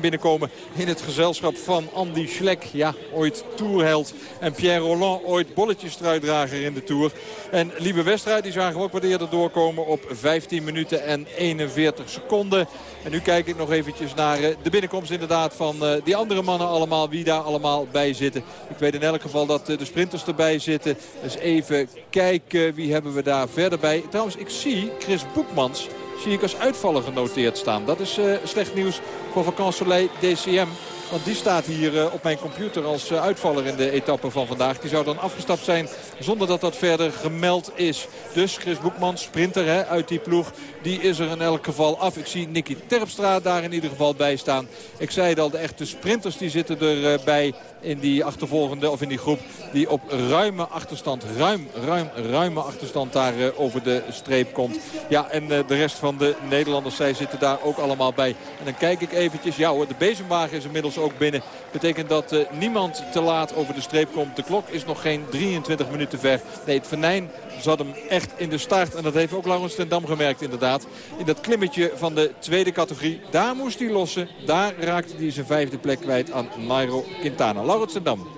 Speaker 1: binnenkomen in het gezelschap van Andy Schlek. Ja, ooit tourheld. En Pierre Roland, ooit bolletjestruitdrager in de Tour. En Liebe Westrijd, die zagen we ook wat eerder doorkomen op 15 minuten en 41 seconden. En nu kijk ik nog eventjes naar eh, de binnenkomst inderdaad van eh, die andere mannen allemaal. Wie daar allemaal bij zitten. Ik weet in elk geval dat eh, de sprinters erbij zitten. Dus even kijken wie hebben we daar verder bij. Trouwens, ik zie Chris Boekmans zie ik als uitvaller genoteerd staan. Dat is slecht nieuws voor Soleil DCM. Want die staat hier op mijn computer als uitvaller in de etappe van vandaag. Die zou dan afgestapt zijn zonder dat dat verder gemeld is. Dus Chris Boekman, sprinter hè, uit die ploeg, die is er in elk geval af. Ik zie Nicky Terpstra daar in ieder geval bij staan. Ik zei het al, de echte sprinters die zitten erbij in die achtervolgende of in die groep. Die op ruime achterstand, ruim, ruim, ruime achterstand daar over de streep komt. Ja, en de rest van de Nederlanders, zij zitten daar ook allemaal bij. En dan kijk ik eventjes, ja hoor, de bezemwagen is inmiddels ook binnen. Betekent dat niemand te laat over de streep komt. De klok is nog geen 23 minuten ver. Nee, het venijn zat hem echt in de start. En dat heeft ook Laurens ten Dam gemerkt inderdaad. In dat klimmetje van de tweede categorie. Daar moest hij lossen. Daar raakte hij zijn vijfde plek kwijt aan Nairo Quintana. Laurens ten Dam.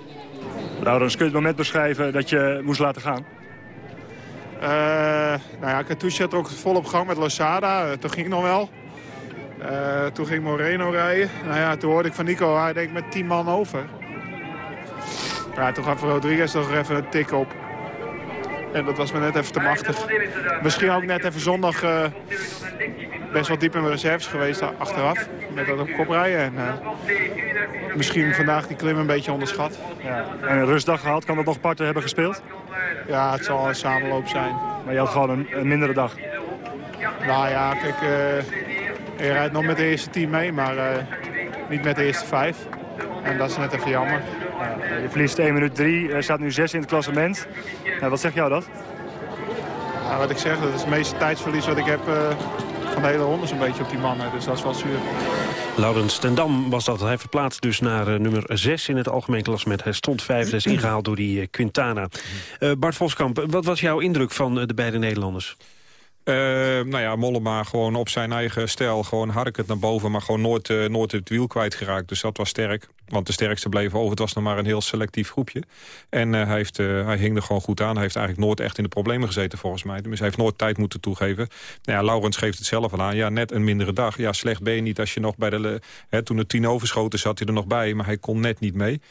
Speaker 12: Laurens, kun je het moment beschrijven dat je moest laten gaan?
Speaker 14: Uh, nou ja, Katusha had ook volop gang met Losada. Uh, toen ging nog wel. Uh, toen ging Moreno rijden. Nou ja, toen hoorde ik van Nico, hij denkt met 10 man over. Ja, toen gaf Rodriguez nog even een tik op. En dat was me net even te machtig. Misschien ook net even zondag uh, best wel diep in mijn reserves geweest achteraf. Met dat op kop rijden. En, uh, misschien vandaag die klim een beetje onderschat.
Speaker 12: Ja. En een rustdag gehad, kan dat nog parten hebben gespeeld?
Speaker 14: Ja, het zal een samenloop zijn.
Speaker 12: Maar je had gewoon een, een mindere dag?
Speaker 14: Nou ja, kijk, uh, je rijdt nog met de eerste team mee, maar niet met de eerste vijf. En dat is net even jammer.
Speaker 12: Je verliest 1 minuut 3, er staat nu 6 in het klassement. wat zegt jou dat?
Speaker 14: Nou, wat ik zeg, dat is het meeste tijdsverlies wat ik heb uh, van de hele ronde een beetje op die mannen. Dus dat is wel zuur.
Speaker 3: Laurens Tendam was dat. Hij verplaatst dus naar uh, nummer 6 in het algemeen klassement. Hij stond vijfde, is ingehaald door die uh, Quintana. Bart Voskamp, wat was jouw indruk van de beide Nederlanders?
Speaker 5: Uh, nou ja, Mollema gewoon op zijn eigen stijl. Gewoon harkend naar boven, maar gewoon nooit, uh, nooit het wiel kwijtgeraakt. Dus dat was sterk. Want de sterkste bleef over. Het was nog maar een heel selectief groepje. En uh, hij, heeft, hij hing er gewoon goed aan. Hij heeft eigenlijk nooit echt in de problemen gezeten volgens mij. Dus hij heeft nooit tijd moeten toegeven. Nou ja, Laurens geeft het zelf al aan. Ja, net een mindere dag. Ja, slecht ben je niet als je nog bij de... Hè, toen het tien overschoten zat hij er nog bij. Maar hij kon net niet mee.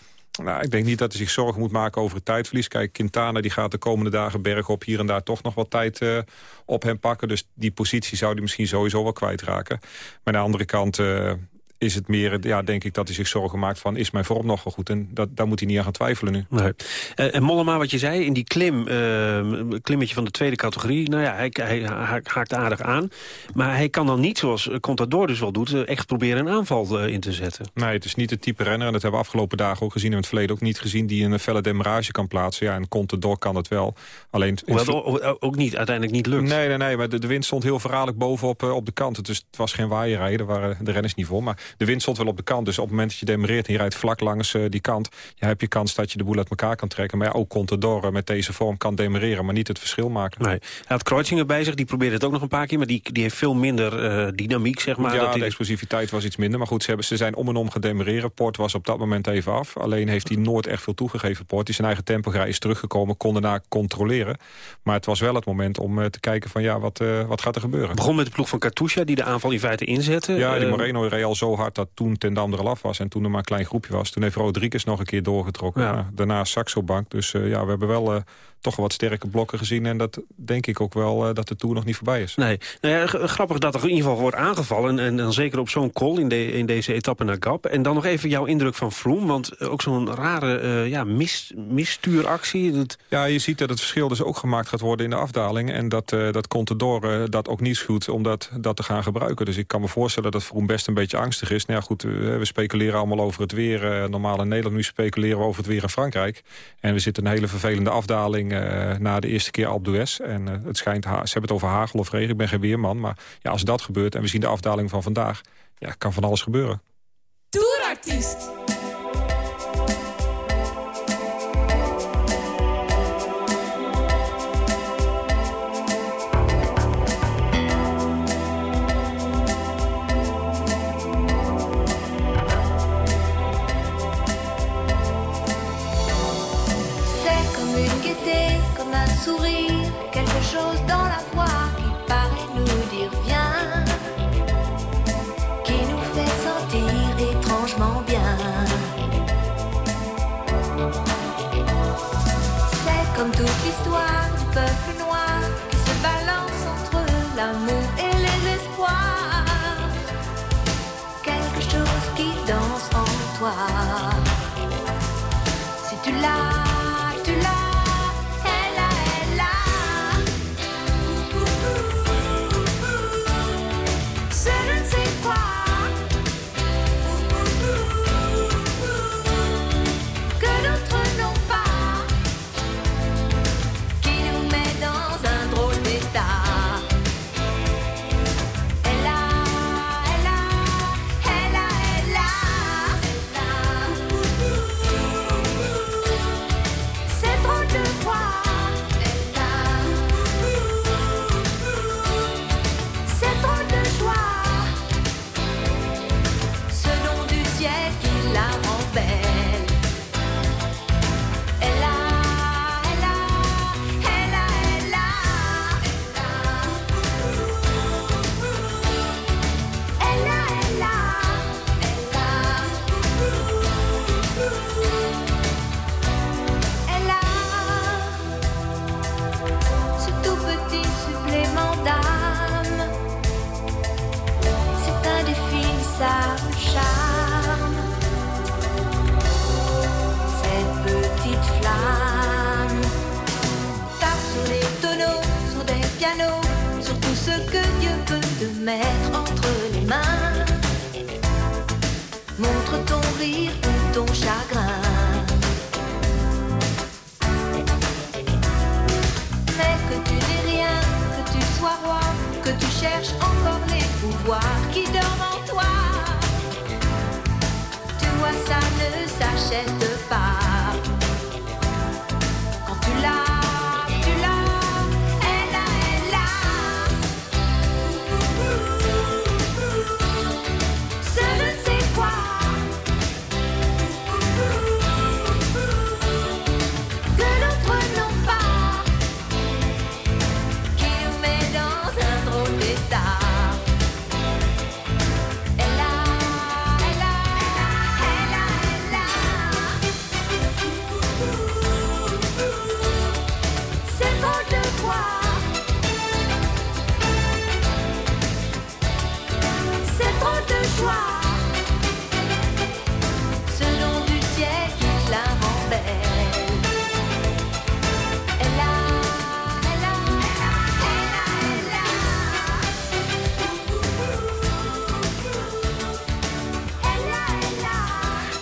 Speaker 5: Nou, ik denk niet dat hij zich zorgen moet maken over het tijdverlies. Kijk, Quintana die gaat de komende dagen berg op hier en daar toch nog wat tijd uh, op hem pakken. Dus die positie zou hij misschien sowieso wel kwijtraken. Maar aan de andere kant... Uh, is het meer, ja, denk ik, dat hij zich zorgen maakt van... is mijn vorm nog wel goed? En dat, daar moet hij niet aan gaan twijfelen nu.
Speaker 3: Nee. Uh, en Mollema, wat je zei, in die klim, uh, klimmetje van de tweede categorie... nou ja, hij, hij haakt aardig aan. Maar hij kan dan niet, zoals Contador dus wel doet... echt proberen een aanval in te zetten.
Speaker 5: Nee, het is niet het type renner. En dat hebben we afgelopen dagen ook gezien. En in het verleden ook niet gezien. Die een felle demarage kan plaatsen. Ja, en Contador kan het wel. Alleen...
Speaker 3: Hoewel ook niet, uiteindelijk niet lukt.
Speaker 5: Nee, nee, nee. Maar de, de wind stond heel verraderlijk bovenop op de kant. Dus het was geen waaierrijden. Daar waren de renners niet voor. Maar de wind stond wel op de kant. Dus op het moment dat je demereert en je rijdt vlak langs uh, die kant... Ja, heb je kans dat je de boel uit elkaar kan trekken. Maar ja, ook Contador uh, met deze vorm kan demereren... maar niet het verschil maken.
Speaker 3: Nee. Hij had Kreuzinger bij zich, die probeerde het ook nog een paar keer... maar die, die heeft veel minder uh, dynamiek, zeg maar.
Speaker 5: Ja,
Speaker 3: dat
Speaker 5: de
Speaker 3: die...
Speaker 5: explosiviteit was iets minder. Maar goed, ze, hebben, ze zijn om en om gedemereren. Port was op dat moment even af. Alleen heeft hij nooit echt veel toegegeven, Port. Die zijn eigen tempo is teruggekomen, kon daarna controleren. Maar het was wel het moment om te kijken van... ja, wat, wat gaat er gebeuren?
Speaker 3: begon met de ploeg van Katusha, die de aanval in feite inzette.
Speaker 5: Ja, die Moreno reed al zo hard dat toen Ten Dam er al af was. En toen er maar een klein groepje was. Toen heeft Rodriguez nog een keer doorgetrokken. Ja. Daarna Saxo Bank. Dus uh, ja, we hebben wel... Toch wat sterke blokken gezien. En dat denk ik ook wel uh, dat de Tour nog niet voorbij is.
Speaker 3: Nee, nou ja, grappig dat er in ieder geval wordt aangevallen. En, en dan zeker op zo'n call in, de, in deze etappe naar Gap. En dan nog even jouw indruk van Froome. Want ook zo'n rare uh, ja, mis, misstuuractie. Dat...
Speaker 5: Ja, je ziet dat het verschil dus ook gemaakt gaat worden in de afdaling. En dat, uh, dat Contador dat ook niet goed om dat, dat te gaan gebruiken. Dus ik kan me voorstellen dat Froome best een beetje angstig is. Nou ja, goed, we speculeren allemaal over het weer. normaal in Nederland, nu speculeren we over het weer in Frankrijk. En we zitten een hele vervelende afdaling uh, na de eerste keer Alpe. En uh, het schijnt, ze hebben het over hagel of regen. Ik ben geen weerman, maar ja, als dat gebeurt... en we zien de afdaling van vandaag, ja, kan van alles gebeuren.
Speaker 15: Tourartiest.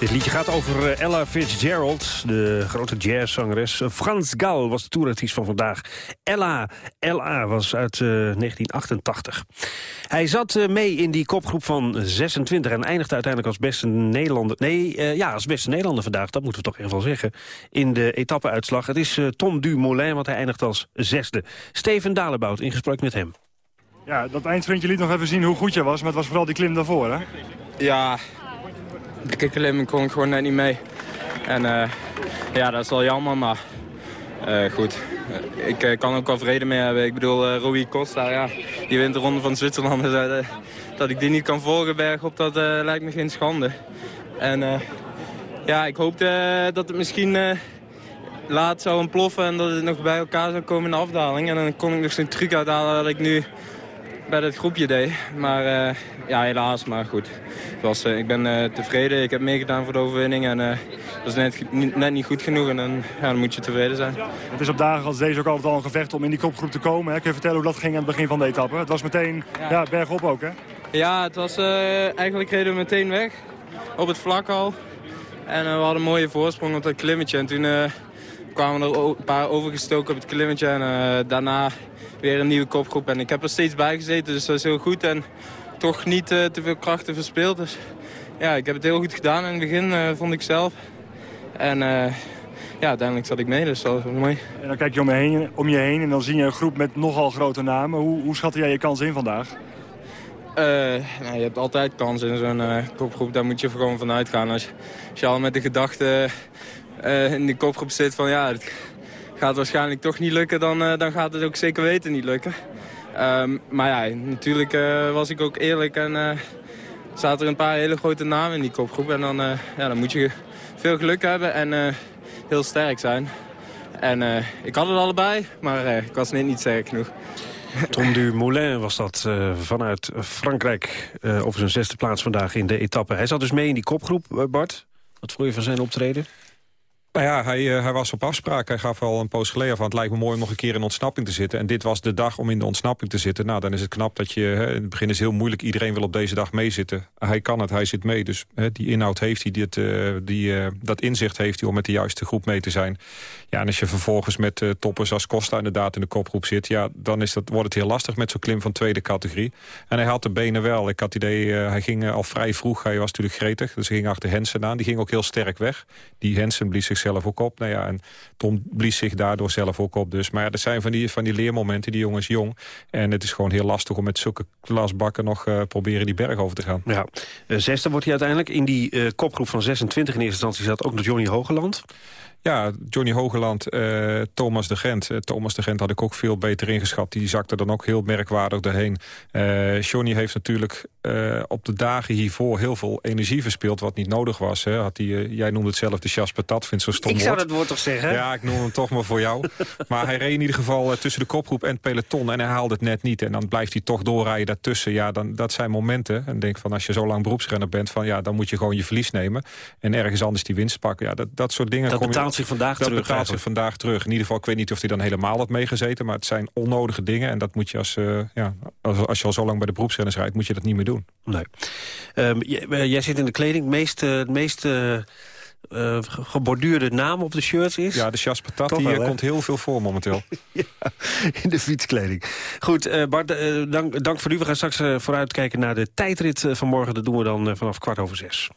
Speaker 3: Dit liedje gaat over eh, Ella Fitzgerald, de grote jazzzangeres. Frans Gal was de toerartiest van vandaag. Ella, Ella was uit eh, 1988. Hij zat eh, mee in die kopgroep van 26 en eindigde uiteindelijk als beste Nederlander. Nee, eh, ja, als beste Nederlander vandaag, dat moeten we toch even wel zeggen. In de etappeuitslag. Het is eh, Tom Dumoulin, want hij eindigt als zesde. Steven Dalebout in gesprek met hem.
Speaker 12: Ja, dat eindsprintje liet nog even zien hoe goed je was, maar het was vooral die klim daarvoor, hè?
Speaker 16: Ja, de klim kon ik gewoon net niet mee. En eh, ja, dat is wel jammer, maar eh, goed. Ik eh, kan ook wel vrede mee hebben. Ik bedoel, Rui Costa, ja, die wint de ronde van Zwitserland. Dus, dat ik die niet kan volgen bergop, dat lijkt me geen schande. En ja, ik hoopte dat het misschien laat zou ontploffen en dat het nog bij elkaar zou komen in de afdaling. En dan kon ik nog zo'n truc uithalen dat ik nu bij dat groepje deed. Maar eh, ja, helaas, maar goed. Het was, eh, ik ben eh, tevreden, ik heb meegedaan voor de overwinning en dat is net, niet- net niet goed genoeg. En dan, ja, dan moet je tevreden zijn.
Speaker 12: Het is op dagen als deze ook altijd al een gevecht om in die kopgroep te komen. Hè? Kun je vertellen hoe dat ging aan het begin van de etappe? Het was meteen ja. bergop ook, hè?
Speaker 16: Ja, het was, eigenlijk reden we meteen weg. Op het vlak al. En we hadden een mooie voorsprong op dat klimmetje. En toen kwamen er een paar overgestoken op het klimmetje. En daarna weer een nieuwe kopgroep. En ik heb er steeds bij gezeten, dus dat is heel goed. En toch niet eh, te veel krachten verspeeld. Dus ja, ik heb het heel goed gedaan in het begin, eh, vond ik zelf. En eh, ja, uiteindelijk zat ik mee, dus dat was mooi.
Speaker 12: En dan kijk je om je heen, om je heen en dan zie je een groep met nogal grote namen. Hoe, hoe schatte jij je kans in vandaag?
Speaker 16: Nou, je hebt altijd kans in zo'n kopgroep, daar moet je gewoon van uitgaan. Als je, als je al met de gedachte in die kopgroep zit van ja, het gaat waarschijnlijk toch niet lukken, dan, eh, dan gaat het ook zeker weten niet lukken. Ehm, maar ja, natuurlijk eh, was ik ook eerlijk en eh, zaten er een paar hele grote namen in die kopgroep. En dan, eh, ja, dan moet je veel geluk hebben en eh, heel sterk zijn. En eh, ik had het allebei, maar eh, ik was net niet sterk genoeg.
Speaker 3: Tom Dumoulin was dat eh, vanuit Frankrijk eh, over zijn zesde plaats vandaag in de etappe. Hij zat dus mee in die kopgroep, Bart. Wat vond je van zijn optreden?
Speaker 5: Nou ja, hij, eh, hij was op afspraak. Hij gaf al een poos geleden van het lijkt me mooi om nog een keer in ontsnapping te zitten. En dit was de dag om in de ontsnapping te zitten. Nou, dan is het knap dat je... Hè, in het begin is heel moeilijk. Iedereen wil op deze dag meezitten. Hij kan het, hij zit mee. Dus hè, die inhoud heeft hij, dit, eh, die, eh, dat inzicht heeft hij om met de juiste groep mee te zijn. Ja, en als je vervolgens met toppers als Costa inderdaad in de kopgroep zit... ja, dan is dat, wordt het heel lastig met zo'n klim van tweede categorie. En hij had de benen wel. Ik had het idee, hij ging al vrij vroeg. Hij was natuurlijk gretig, dus hij ging achter Hensen aan. Die ging ook heel sterk weg. Die Hensen blies zichzelf ook op. Nou ja, en Tom blies zich daardoor zelf ook op. Dus. Maar ja, dat zijn van die, van die leermomenten. Die jongen is jong. En het is gewoon heel lastig om met zulke klasbakken nog eh, proberen die berg over te gaan.
Speaker 3: Ja, Eh, zesde wordt hij uiteindelijk. In die eh, kopgroep van 26 in eerste instantie zat ook nog Johnny Hogeland.
Speaker 5: Ja, Johnny Hogeland, eh, Thomas de Gent. Eh, Thomas de Gent had ik ook veel beter ingeschat. Die zakte dan ook heel merkwaardig doorheen. Eh Johnny heeft natuurlijk op de dagen hiervoor heel veel energie verspeeld... wat niet nodig was. Hè. Had die, jij noemde het zelf de Chas Patat, vindt zo'n stom
Speaker 3: Ik zou dat woord toch zeggen?
Speaker 5: Ja, ik noem hem toch maar voor jou. maar hij reed in ieder geval tussen de kopgroep en het peloton... en hij haalde het net niet. En dan blijft hij toch doorrijden daartussen. Ja, dan, dat zijn momenten. En denk van als je zo lang beroepsrenner bent... Van, ja, dan moet je gewoon je verlies nemen. En ergens anders die winst pakken. Ja, dat, dat soort dingen...
Speaker 3: Dat
Speaker 5: kom je-
Speaker 3: betaalt zich vandaag
Speaker 5: dat
Speaker 3: terug
Speaker 5: betaalt zich vandaag terug. In ieder geval, ik weet niet of hij dan helemaal had meegezeten... maar het zijn onnodige dingen en dat moet je als, eh, ja, als, als je al zo lang bij de beroepsrenners rijdt... moet je dat niet meer doen.
Speaker 3: Nee. Ehm, jij, eh, jij zit in de kleding. Het meest, eh, het meest ge- geborduurde naam op de shirts is?
Speaker 5: Ja, de Chas Patat, die
Speaker 3: wel,
Speaker 5: komt heel veel voor momenteel.
Speaker 3: in de fietskleding. Goed, Bart, dank, dank voor u. We gaan straks vooruitkijken naar de tijdrit van morgen. Dat doen we dan vanaf kwart over zes.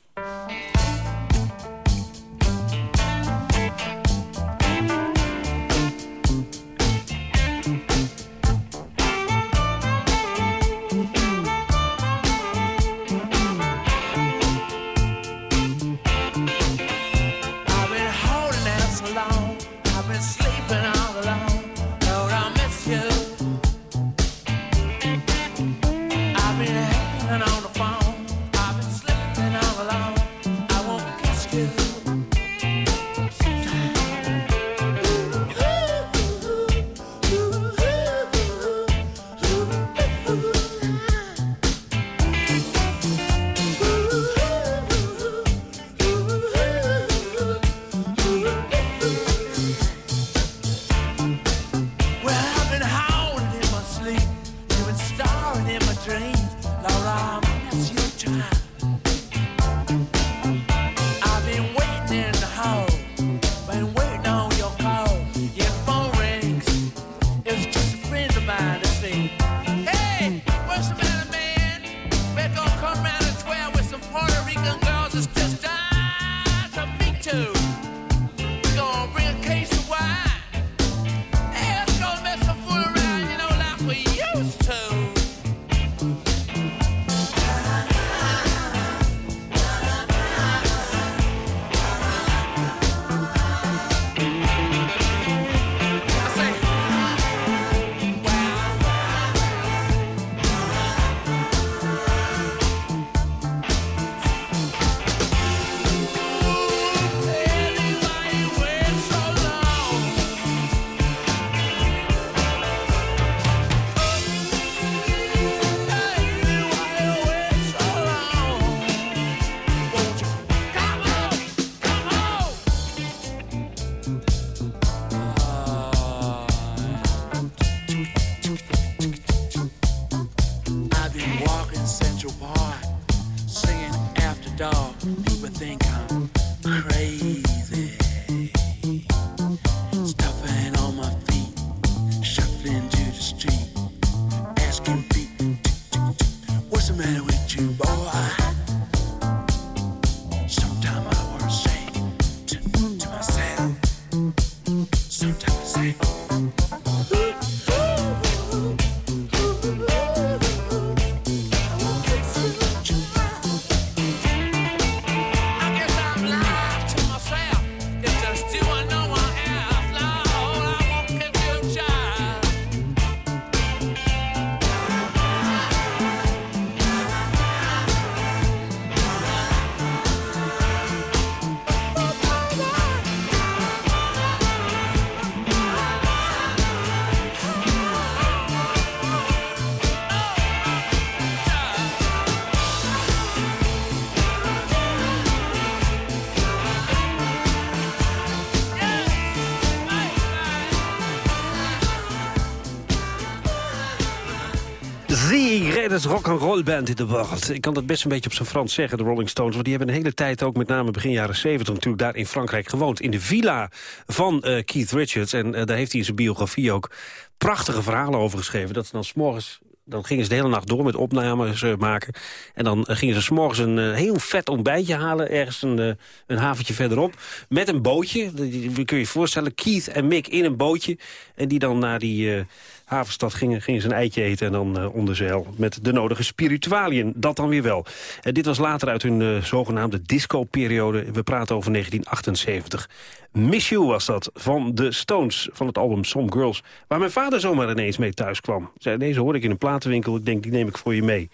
Speaker 17: The
Speaker 3: greatest rock and roll band in the world. Ik kan dat best een beetje op zijn Frans zeggen, de Rolling Stones. Want die hebben een hele tijd ook, met name begin jaren 70... natuurlijk daar in Frankrijk gewoond. In de villa van eh, Keith Richards. En eh, daar heeft hij in zijn biografie ook prachtige verhalen over geschreven. Dat ze dan s'morgens... Dan gingen ze de hele nacht door met opnames eh, maken. En dan gingen ze s'morgens een heel vet ontbijtje halen... ergens een, een haventje verderop. Met een bootje. Die kun je je voorstellen. Keith en Mick in een bootje. En die dan naar die... eh, havenstad gingen, gingen een eitje eten en dan eh, onder zeil. Met de nodige spiritualiën, dat dan weer wel. En dit was later uit hun eh, zogenaamde disco-periode. We praten over 1978. Miss You was dat, van de Stones, van het album Some Girls. Waar mijn vader zomaar ineens mee thuis kwam. Zei, deze hoorde ik in een platenwinkel, ik denk, die neem ik voor je mee.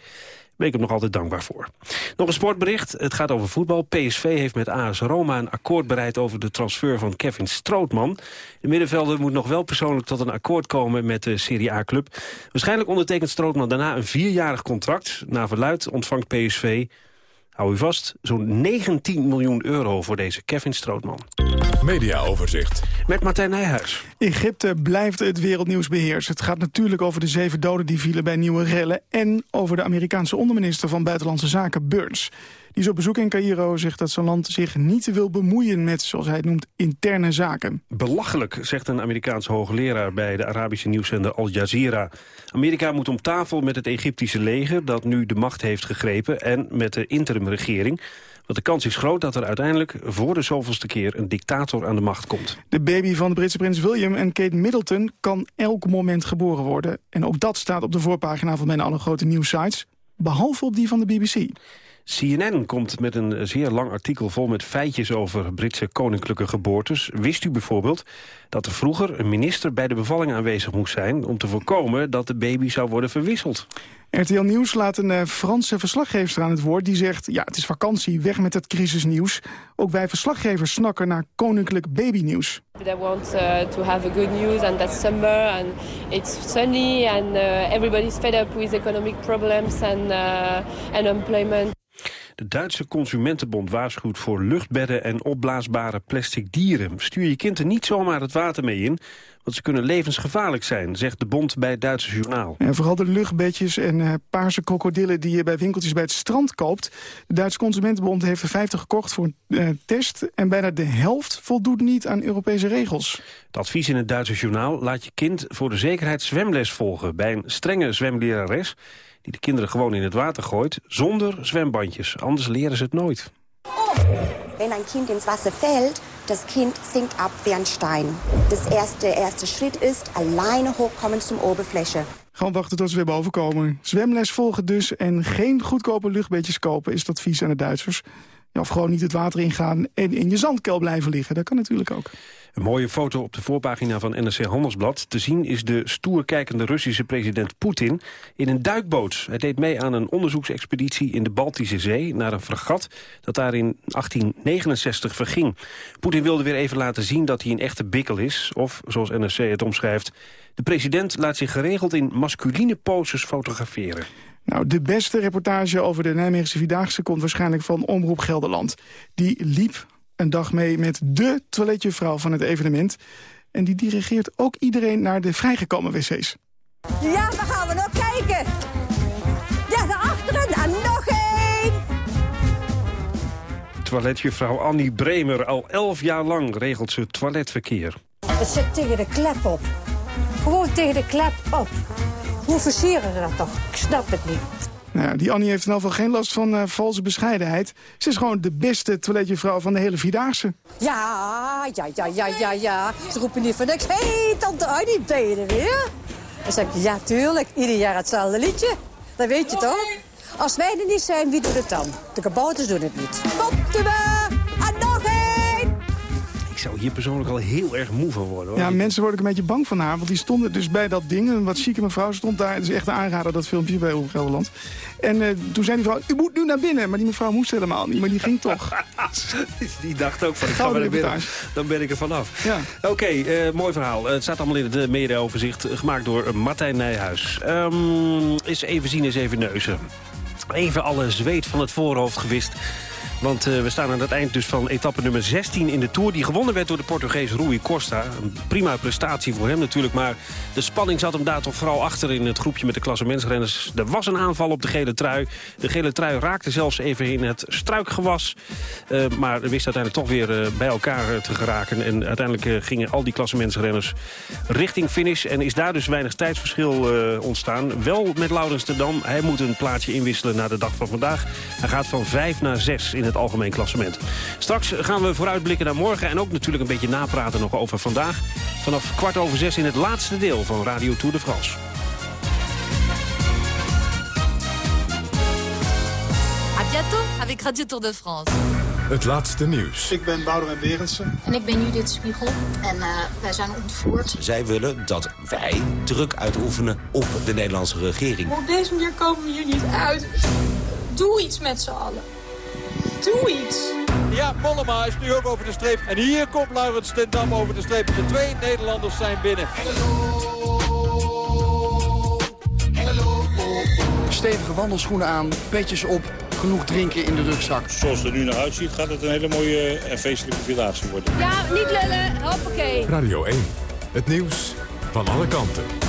Speaker 3: Ben ik hem nog altijd dankbaar voor. Nog een sportbericht. Het gaat over voetbal. PSV heeft met AS Roma een akkoord bereid over de transfer van Kevin Strootman. De middenvelder moet nog wel persoonlijk tot een akkoord komen met de Serie A-club. Waarschijnlijk ondertekent Strootman daarna een vierjarig contract. Na verluid ontvangt PSV Hou u vast, zo'n 19 miljoen euro voor deze Kevin Strootman.
Speaker 18: Mediaoverzicht.
Speaker 3: Met Martijn Nijhuis.
Speaker 19: Egypte blijft het wereldnieuws beheersen. Het gaat natuurlijk over de zeven doden die vielen bij nieuwe rellen... en over de Amerikaanse onderminister van Buitenlandse Zaken, Burns. Die is op bezoek in Cairo, zegt dat zijn land zich niet wil bemoeien... met, zoals hij het noemt, interne zaken.
Speaker 3: Belachelijk, zegt een Amerikaanse hoogleraar bij de Arabische nieuwszender Al Jazeera. Amerika moet om tafel met het Egyptische leger dat nu de macht heeft gegrepen... en met de interimregering. Want de kans is groot dat er uiteindelijk voor de zoveelste keer een dictator aan de macht komt.
Speaker 19: De baby van de Britse prins William en Kate Middleton kan elk moment geboren worden. En ook dat staat op de voorpagina van bijna alle grote nieuwsites. Behalve op die van de BBC.
Speaker 3: CNN komt met een zeer lang artikel vol met feitjes over Britse koninklijke geboortes. Wist u bijvoorbeeld dat er vroeger een minister bij de bevalling aanwezig moest zijn... om te voorkomen dat de baby zou worden verwisseld?
Speaker 19: RTL Nieuws laat een uh, Franse verslaggever aan het woord. Die zegt, ja, het is vakantie, weg met het crisisnieuws. Ook wij verslaggevers snakken naar koninklijk babynieuws.
Speaker 20: They want uh, to have a good news and that's summer and it's sunny... and uh, everybody's fed up with economic problems and, and unemployment.
Speaker 3: De Duitse Consumentenbond waarschuwt voor luchtbedden en opblaasbare plastic dieren. Stuur je kind er niet zomaar het water mee in, want ze kunnen levensgevaarlijk zijn, zegt de bond bij het Duitse journaal.
Speaker 19: En vooral de luchtbedjes en uh, paarse krokodillen die je bij winkeltjes bij het strand koopt. De Duitse Consumentenbond heeft er 50 gekocht voor een uh, test en bijna de helft voldoet niet aan Europese regels.
Speaker 3: Het advies in het Duitse journaal laat je kind voor de zekerheid zwemles volgen bij een strenge zwemlerares die de kinderen gewoon in het water gooit, zonder zwembandjes. Anders leren ze het nooit.
Speaker 21: Wenn ein Kind ins Wasser fällt, das Kind sinkt ab wie ein Stein. Das erste, der erste Schritt ist alleine hochkommen zum Oberfläche.
Speaker 19: Gewoon wachten tot ze weer boven komen. Zwemles volgen dus en geen goedkope luchtbeetjes kopen is het advies aan de Duitsers. Of gewoon niet het water ingaan en in je zandkel blijven liggen. Dat kan natuurlijk ook.
Speaker 3: Een mooie foto op de voorpagina van NRC Handelsblad. Te zien is de stoerkijkende Russische president Poetin in een duikboot. Hij deed mee aan een onderzoeksexpeditie in de Baltische Zee... naar een fregat dat daar in 1869 verging. Poetin wilde weer even laten zien dat hij een echte bikkel is. Of, zoals NRC het omschrijft... de president laat zich geregeld in masculine poses fotograferen.
Speaker 19: Nou, de beste reportage over de Nijmeegse Vierdaagse komt waarschijnlijk van Omroep Gelderland. Die liep een dag mee met de toiletjuffrouw van het evenement. En die dirigeert ook iedereen naar de vrijgekomen wc's.
Speaker 22: Ja, waar gaan we nog kijken? Ja, naar achteren en nog één.
Speaker 3: Toiletjuffrouw Annie Bremer. Al elf jaar lang regelt ze toiletverkeer.
Speaker 22: Het zit tegen de klep op. Gewoon tegen de klep op. Hoe versieren ze dat toch? Ik snap het niet.
Speaker 19: Nou ja, die Annie heeft in ieder geval geen last van uh, valse bescheidenheid. Ze is gewoon de beste toiletjuffrouw van de hele Vierdaagse.
Speaker 22: Ja, ja, ja, ja, ja, ja. Ze roepen niet voor niks. Hé, hey, tante Annie, ben je er weer? Dan zeg ik, ja, tuurlijk. Ieder jaar hetzelfde liedje. Dat weet je toch? Als wij er niet zijn, wie doet het dan? De kabouters doen het niet. Komt u
Speaker 3: zou hier persoonlijk al heel erg moe van worden. Hoor.
Speaker 19: Ja, mensen worden ook een beetje bang van haar. Want die stonden dus bij dat ding. Een wat chique mevrouw stond daar. Het is echt een aanrader, dat filmpje bij Omroep Gelderland. En uh, toen zei die vrouw, u moet nu naar binnen. Maar die mevrouw moest helemaal niet, maar die ging toch.
Speaker 3: die dacht ook van, ik ga naar binnen. Dan ben ik er vanaf.
Speaker 19: Ja.
Speaker 3: Oké, okay, uh, mooi verhaal. het staat allemaal in het mediaoverzicht. Gemaakt door Martijn Nijhuis. Um, eens even zien, eens even neuzen. Even alle zweet van het voorhoofd gewist. Want uh, we staan aan het eind dus van etappe nummer 16 in de Tour... die gewonnen werd door de Portugees Rui Costa. Een prima prestatie voor hem natuurlijk, maar de spanning zat hem daar toch vooral achter... in het groepje met de klassementsrenners. Er was een aanval op de gele trui. De gele trui raakte zelfs even in het struikgewas. Uh, maar wist uiteindelijk toch weer uh, bij elkaar te geraken. En uiteindelijk gingen al die klassementsrenners richting finish... en is daar dus weinig tijdsverschil ontstaan. Wel met Laurens de Dam. Hij moet een plaatsje inwisselen naar de dag van vandaag. Hij gaat van 5 naar 6 in het algemeen klassement. Straks gaan we vooruitblikken naar morgen en ook natuurlijk een beetje napraten nog over vandaag. Vanaf kwart over zes in het laatste deel van Radio Tour de France.
Speaker 6: A bientôt avec Radio Tour de France.
Speaker 18: Het laatste nieuws.
Speaker 23: Ik ben Boudewijn Berendsen.
Speaker 24: En ik ben Judith Spiegel. En uh, wij zijn ontvoerd.
Speaker 25: Zij willen dat wij druk uitoefenen op de Nederlandse regering.
Speaker 24: Op deze manier komen we hier niet uit. Doe iets met z'n allen. Doe iets.
Speaker 1: Ja, Mollema is nu ook over de streep. En hier komt Laurens ten Dam over de streep. De twee Nederlanders zijn binnen.
Speaker 26: Stevige wandelschoenen aan, petjes op,
Speaker 27: genoeg drinken in de rugzak.
Speaker 28: Zoals het er nu naar uitziet gaat het een hele mooie en feestelijke village worden.
Speaker 20: Ja, niet lullen. Hoppakee.
Speaker 18: Radio 1. Het nieuws van alle kanten.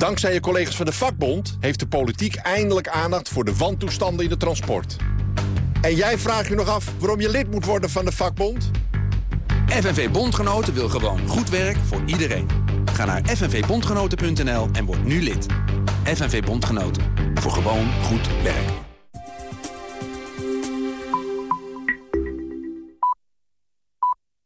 Speaker 26: Dankzij je collega's van de vakbond heeft de politiek eindelijk aandacht voor de wantoestanden in het transport. En jij vraagt je nog af waarom je lid moet worden van de vakbond?
Speaker 29: FNV Bondgenoten wil gewoon goed werk voor iedereen. Ga naar fnvbondgenoten.nl en word nu lid. FNV Bondgenoten. Voor gewoon goed werk.